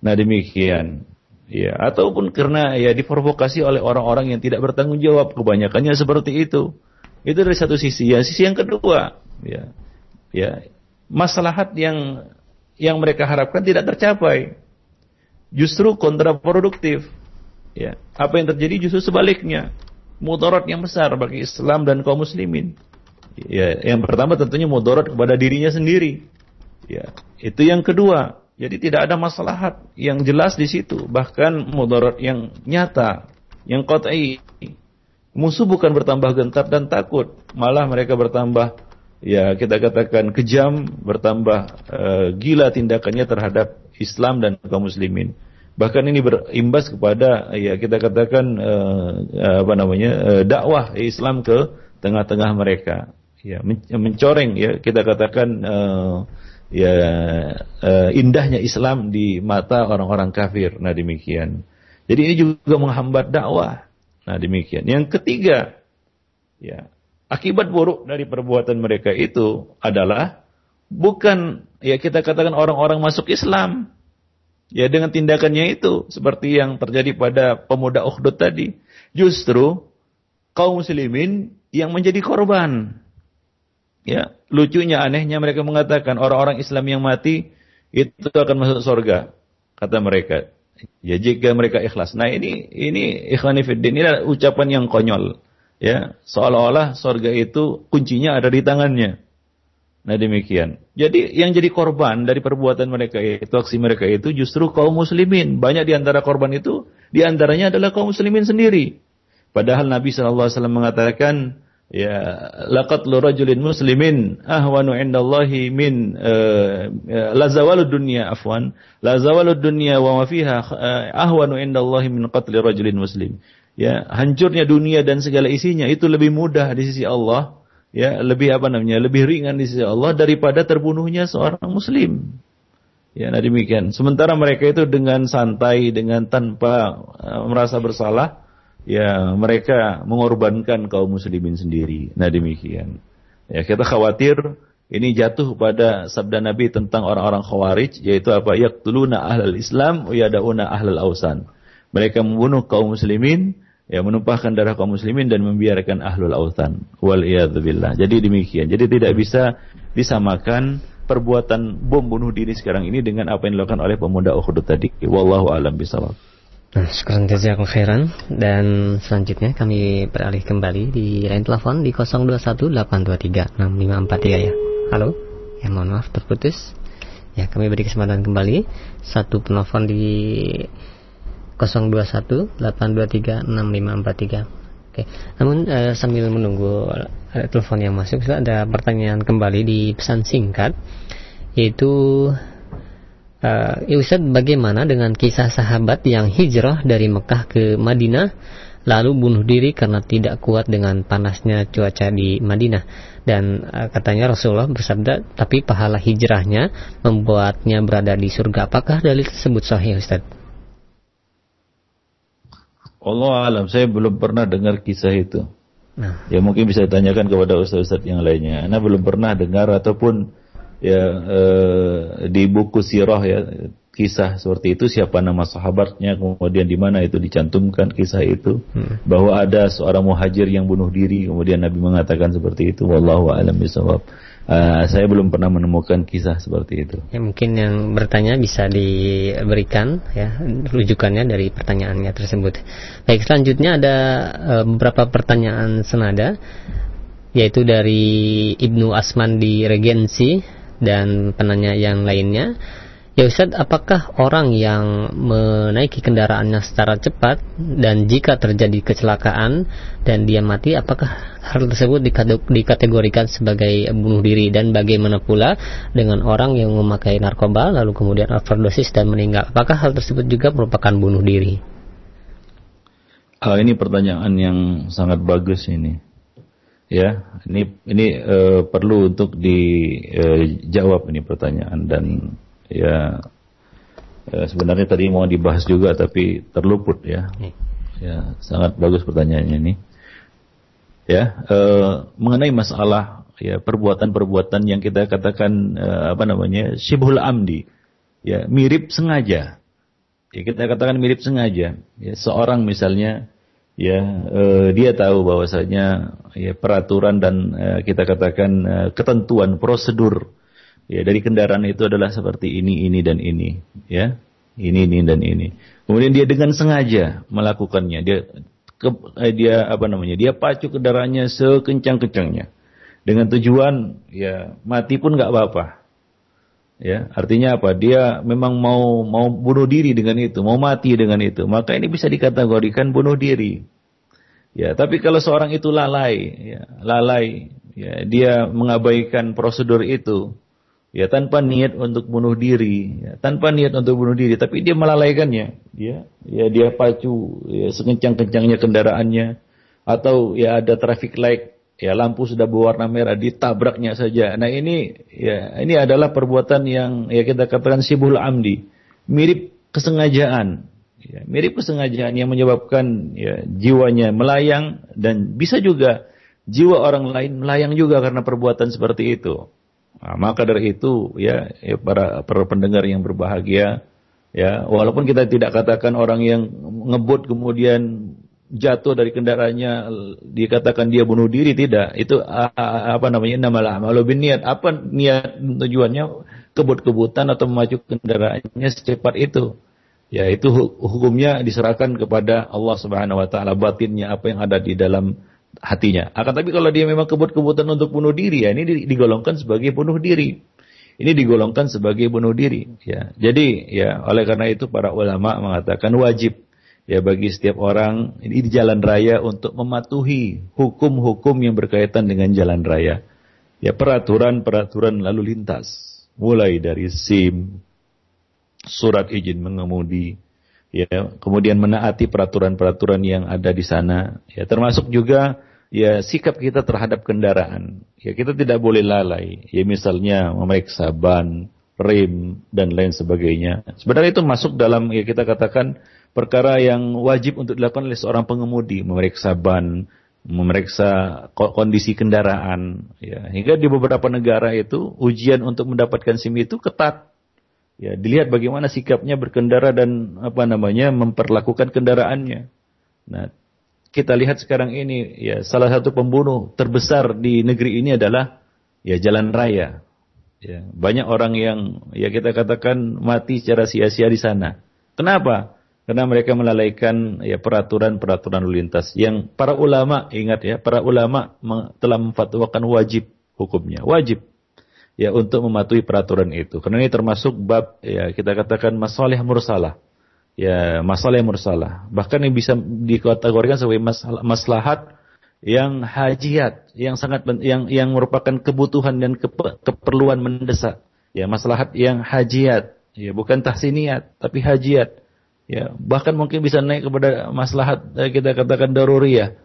Nah demikian. Ya, ataupun karena ya diprovokasi oleh orang-orang yang tidak bertanggung jawab, kebanyakannya seperti itu. Itu dari satu sisi. Ya, sisi yang kedua, ya, ya, maslahat yang yang mereka harapkan tidak tercapai. Justru kontraproduktif. Ya, apa yang terjadi justru sebaliknya. Mudarat yang besar bagi Islam dan kaum muslimin. Ya, yang pertama tentunya mudarat kepada dirinya sendiri. Ya, itu yang kedua. Jadi tidak ada maslahat yang jelas di situ, bahkan mudarat yang nyata, yang qat'i. Musuh bukan bertambah gentar dan takut, malah mereka bertambah ya kita katakan kejam, bertambah uh, gila tindakannya terhadap Islam dan kaum muslimin. Bahkan ini berimbas kepada ya kita katakan uh, apa namanya uh, dakwah Islam ke tengah-tengah mereka. Ya mencoreng ya kita katakan uh, ya uh, indahnya Islam di mata orang-orang kafir. Nah demikian. Jadi ini juga menghambat dakwah. Nah demikian. Yang ketiga, ya akibat buruk dari perbuatan mereka itu adalah bukan ya kita katakan orang-orang masuk Islam. Ya dengan tindakannya itu seperti yang terjadi pada pemuda Ukhdud tadi, justru kaum muslimin yang menjadi korban. Ya, lucunya anehnya mereka mengatakan orang-orang Islam yang mati itu akan masuk surga kata mereka. Ya jika mereka ikhlas. Nah ini ini ikhwanifiddin ini adalah ucapan yang konyol. Ya, seolah-olah surga itu kuncinya ada di tangannya. Nah demikian. Jadi yang jadi korban dari perbuatan mereka itu aksi mereka itu justru kaum muslimin. Banyak di antara korban itu di antaranya adalah kaum muslimin sendiri. Padahal Nabi SAW mengatakan ya laqad rajulin muslimin ahwanu indallahi min uh, la zawalud dunya afwan la zawalud dunya wa ma fiha uh, ahwanu indallahi min qatli rajulin muslim ya hancurnya dunia dan segala isinya itu lebih mudah di sisi Allah ya lebih apa namanya lebih ringan di sisi Allah daripada terbunuhnya seorang muslim ya nah demikian sementara mereka itu dengan santai dengan tanpa uh, merasa bersalah ya mereka mengorbankan kaum muslimin sendiri. Nah demikian. Ya kita khawatir ini jatuh pada sabda Nabi tentang orang-orang khawarij yaitu apa? Yaqtuluna ahlal Islam wa yada'una ahlal ausan. Mereka membunuh kaum muslimin ya menumpahkan darah kaum muslimin dan membiarkan ahlul autan. Wal billah. Jadi demikian. Jadi tidak bisa disamakan perbuatan bom bunuh diri sekarang ini dengan apa yang dilakukan oleh pemuda Uhud tadi. Wallahu alam bisawab. Nah, syukuran jazakallahu khairan dan selanjutnya kami beralih kembali di line telepon di 0218236543 ya. Halo. Ya mohon maaf terputus. Ya, kami beri kesempatan kembali satu penelpon di 0218236543. Oke. Namun eh, sambil menunggu ada telepon yang masuk, ada pertanyaan kembali di pesan singkat yaitu Uh, Ustaz, bagaimana dengan kisah sahabat yang hijrah dari Mekah ke Madinah lalu bunuh diri karena tidak kuat dengan panasnya cuaca di Madinah dan uh, katanya Rasulullah bersabda tapi pahala hijrahnya membuatnya berada di surga apakah dalil tersebut sahih Ustaz? Allah alam saya belum pernah dengar kisah itu. Nah. Ya mungkin bisa ditanyakan kepada ustaz-ustaz yang lainnya. Anda belum pernah dengar ataupun ya eh, di buku sirah ya kisah seperti itu siapa nama sahabatnya kemudian di mana itu dicantumkan kisah itu hmm. bahwa ada seorang muhajir yang bunuh diri kemudian Nabi mengatakan seperti itu wallahu alam bisawab uh, saya belum pernah menemukan kisah seperti itu. Ya mungkin yang bertanya bisa diberikan ya rujukannya dari pertanyaannya tersebut. Baik selanjutnya ada uh, beberapa pertanyaan senada yaitu dari Ibnu Asman di Regensi dan penanya yang lainnya Ya Ustaz, apakah orang yang menaiki kendaraannya secara cepat dan jika terjadi kecelakaan dan dia mati, apakah hal tersebut dikategorikan sebagai bunuh diri dan bagaimana pula dengan orang yang memakai narkoba lalu kemudian overdosis dan meninggal? Apakah hal tersebut juga merupakan bunuh diri? Uh, ini pertanyaan yang sangat bagus ini ya ini ini uh, perlu untuk dijawab uh, ini pertanyaan dan ya uh, sebenarnya tadi mau dibahas juga tapi terluput ya. Ya sangat bagus pertanyaannya ini. Ya uh, mengenai masalah ya perbuatan-perbuatan yang kita katakan uh, apa namanya sibul amdi. Ya mirip sengaja. Ya kita katakan mirip sengaja. Ya seorang misalnya ya eh, dia tahu bahwasanya ya peraturan dan eh, kita katakan eh, ketentuan prosedur ya dari kendaraan itu adalah seperti ini ini dan ini. Ya ini ini dan ini. Kemudian dia dengan sengaja melakukannya. Dia ke, eh, dia apa namanya dia pacu kendaraannya sekencang kencangnya dengan tujuan ya mati pun nggak apa-apa. Ya artinya apa? Dia memang mau mau bunuh diri dengan itu mau mati dengan itu. Maka ini bisa dikategorikan bunuh diri. Ya tapi kalau seorang itu lalai ya lalai ya dia mengabaikan prosedur itu ya tanpa niat untuk bunuh diri ya, tanpa niat untuk bunuh diri tapi dia melalaikannya ya ya dia pacu ya sekencang kencangnya kendaraannya atau ya ada traffic light ya lampu sudah berwarna merah ditabraknya saja. Nah ini ya ini adalah perbuatan yang ya kita katakan sibul amdi, mirip kesengajaan. Ya, mirip kesengajaan yang menyebabkan ya, jiwanya melayang dan bisa juga jiwa orang lain melayang juga karena perbuatan seperti itu. Nah, maka dari itu ya, ya para para pendengar yang berbahagia ya walaupun kita tidak katakan orang yang ngebut kemudian jatuh dari kendaraannya dikatakan dia bunuh diri tidak. Itu apa namanya namalah malu niat apa niat tujuannya? Kebut-kebutan atau memacu kendaraannya secepat itu. Ya itu hukumnya diserahkan kepada Allah Subhanahu wa taala batinnya apa yang ada di dalam hatinya. Akan tapi kalau dia memang kebut-kebutan untuk bunuh diri ya ini digolongkan sebagai bunuh diri. Ini digolongkan sebagai bunuh diri ya. Jadi ya oleh karena itu para ulama mengatakan wajib ya bagi setiap orang ini di jalan raya untuk mematuhi hukum-hukum yang berkaitan dengan jalan raya. Ya peraturan-peraturan lalu lintas, mulai dari SIM, surat izin mengemudi, ya kemudian menaati peraturan-peraturan yang ada di sana, ya termasuk juga ya sikap kita terhadap kendaraan. Ya kita tidak boleh lalai. Ya misalnya memeriksa ban, rem dan lain sebagainya. Sebenarnya itu masuk dalam ya kita katakan perkara yang wajib untuk dilakukan oleh seorang pengemudi, memeriksa ban, memeriksa kondisi kendaraan, ya. Hingga di beberapa negara itu ujian untuk mendapatkan SIM itu ketat. Ya, dilihat bagaimana sikapnya berkendara dan apa namanya memperlakukan kendaraannya. Nah, kita lihat sekarang ini ya salah satu pembunuh terbesar di negeri ini adalah ya jalan raya. Ya, banyak orang yang ya kita katakan mati secara sia-sia di sana. Kenapa? karena mereka melalaikan ya peraturan-peraturan lalu lintas yang para ulama ingat ya para ulama telah memfatwakan wajib hukumnya wajib ya untuk mematuhi peraturan itu karena ini termasuk bab ya kita katakan masalah mursalah ya masalah mursalah bahkan yang bisa dikategorikan sebagai masalah maslahat yang hajiat yang sangat yang yang merupakan kebutuhan dan keperluan mendesak. Ya maslahat yang hajiat. Ya bukan tahsiniat tapi hajiat. Ya bahkan mungkin bisa naik kepada maslahat eh, kita katakan daruriyah.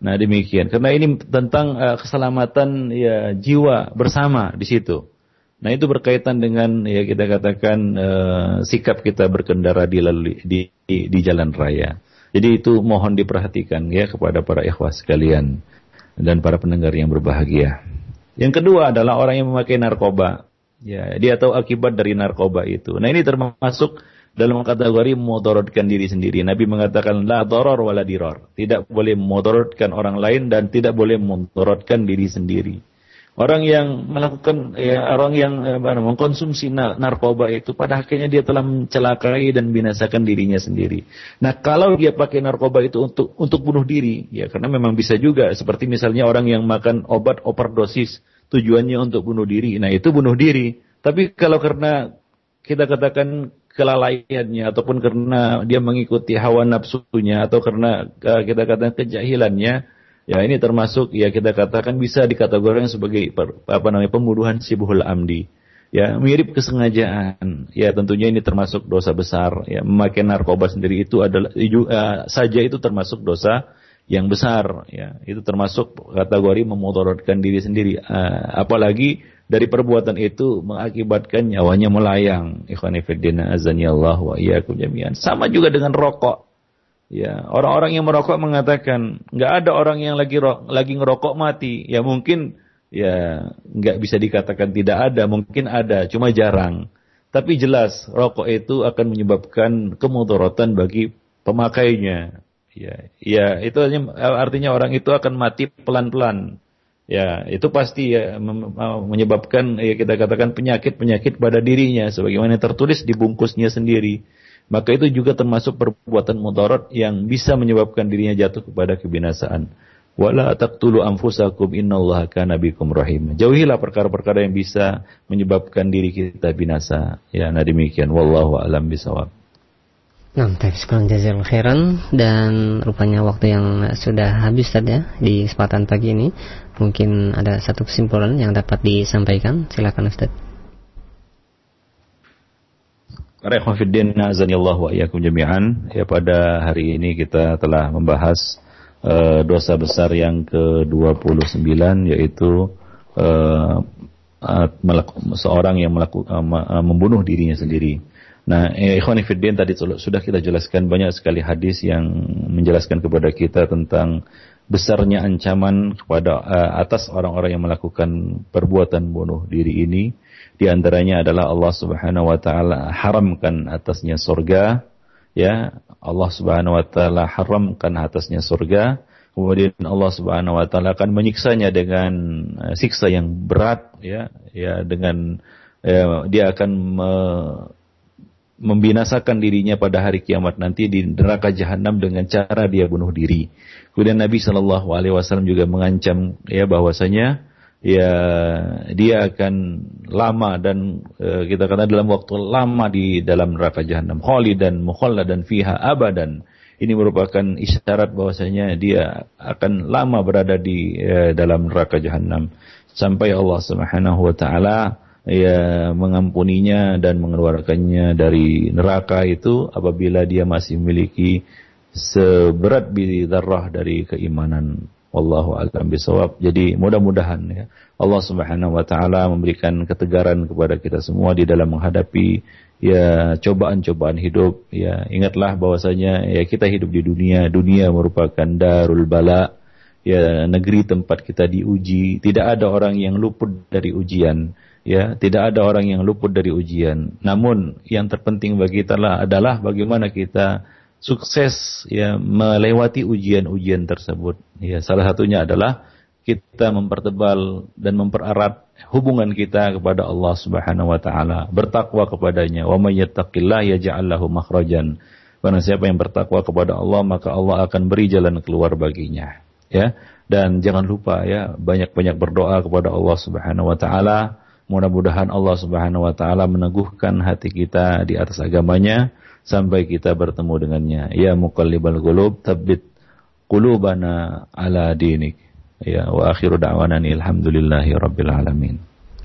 Nah demikian. Karena ini tentang uh, keselamatan ya jiwa bersama di situ nah itu berkaitan dengan ya kita katakan uh, sikap kita berkendara di, di di jalan raya jadi itu mohon diperhatikan ya kepada para ikhwas sekalian dan para pendengar yang berbahagia yang kedua adalah orang yang memakai narkoba ya dia tahu akibat dari narkoba itu nah ini termasuk dalam kategori memodorotkan diri sendiri. Nabi mengatakan la doror wala diror. Tidak boleh memodorotkan orang lain dan tidak boleh memodorotkan diri sendiri. Orang yang melakukan ya, orang yang eh, mengkonsumsi narkoba itu pada akhirnya dia telah mencelakai dan binasakan dirinya sendiri. Nah, kalau dia pakai narkoba itu untuk untuk bunuh diri, ya karena memang bisa juga seperti misalnya orang yang makan obat overdosis tujuannya untuk bunuh diri. Nah, itu bunuh diri. Tapi kalau karena kita katakan kelalaiannya ataupun karena dia mengikuti hawa nafsunya atau karena uh, kita katakan kejahilannya ya ini termasuk ya kita katakan bisa dikategorikan sebagai apa namanya pembunuhan sibuhul amdi ya mirip kesengajaan ya tentunya ini termasuk dosa besar ya memakai narkoba sendiri itu adalah uh, saja itu termasuk dosa yang besar ya itu termasuk kategori memotorkan diri sendiri uh, apalagi dari perbuatan itu mengakibatkan nyawanya melayang. Ikhwanifiddina azani Allah wa iyyakum jami'an. Sama juga dengan rokok. Ya, orang-orang yang merokok mengatakan nggak ada orang yang lagi lagi ngerokok mati. Ya mungkin ya nggak bisa dikatakan tidak ada, mungkin ada, cuma jarang. Tapi jelas rokok itu akan menyebabkan kemudorotan bagi pemakainya. Ya, ya itu artinya orang itu akan mati pelan-pelan ya itu pasti ya menyebabkan ya kita katakan penyakit-penyakit pada dirinya sebagaimana tertulis di bungkusnya sendiri. Maka itu juga termasuk perbuatan mudarat yang bisa menyebabkan dirinya jatuh kepada kebinasaan. Wala taqtulu anfusakum innallaha kana bikum rahim. Jauhilah perkara-perkara yang bisa menyebabkan diri kita binasa. Ya, nah demikian wallahu alam bisawab. Nah, sekarang jazil khairan dan rupanya waktu yang sudah habis tadi ya di kesempatan pagi ini. Mungkin ada satu kesimpulan yang dapat disampaikan. Silakan Ustaz. Rekhwafiddin azanillahu wa iyyakum jami'an. Ya pada hari ini kita telah membahas uh, dosa besar yang ke-29 yaitu uh, uh, seorang yang melakukan uh, membunuh dirinya sendiri. Nah, eh, ikhwan tadi sudah kita jelaskan banyak sekali hadis yang menjelaskan kepada kita tentang besarnya ancaman kepada uh, atas orang-orang yang melakukan perbuatan bunuh diri ini. Di antaranya adalah Allah Subhanahu wa taala haramkan atasnya surga, ya. Allah Subhanahu wa taala haramkan atasnya surga. Kemudian Allah Subhanahu wa taala akan menyiksanya dengan uh, siksa yang berat ya, ya dengan uh, dia akan me, membinasakan dirinya pada hari kiamat nanti di neraka jahanam dengan cara dia bunuh diri. Kemudian Nabi Shallallahu Alaihi Wasallam juga mengancam ya bahwasanya ya dia akan lama dan e, kita kata dalam waktu lama di dalam neraka jahanam dan dan fiha abadan. Ini merupakan isyarat bahwasanya dia akan lama berada di e, dalam neraka jahanam sampai Allah Subhanahu wa taala ya mengampuninya dan mengeluarkannya dari neraka itu apabila dia masih memiliki seberat bidarrah dari keimanan. Wallahu a'lam bisawab. Jadi mudah-mudahan ya Allah Subhanahu wa taala memberikan ketegaran kepada kita semua di dalam menghadapi ya cobaan-cobaan hidup. Ya, ingatlah bahwasanya ya kita hidup di dunia, dunia merupakan darul bala, ya negeri tempat kita diuji. Tidak ada orang yang luput dari ujian ya tidak ada orang yang luput dari ujian namun yang terpenting bagi kita adalah bagaimana kita sukses ya melewati ujian-ujian tersebut ya salah satunya adalah kita mempertebal dan mempererat hubungan kita kepada Allah Subhanahu wa taala bertakwa kepadanya wa may yattaqillah yaj'al lahu makhrajan Barang siapa yang bertakwa kepada Allah, maka Allah akan beri jalan keluar baginya. Ya, dan jangan lupa ya banyak-banyak berdoa kepada Allah Subhanahu wa taala. Mudah-mudahan Allah Subhanahu wa taala meneguhkan hati kita di atas agamanya sampai kita bertemu dengannya. Ya muqallibal qulub, tsabbit qulubana ala dinik. Ya wa akhiru da'wana alhamdulillahi rabbil alamin.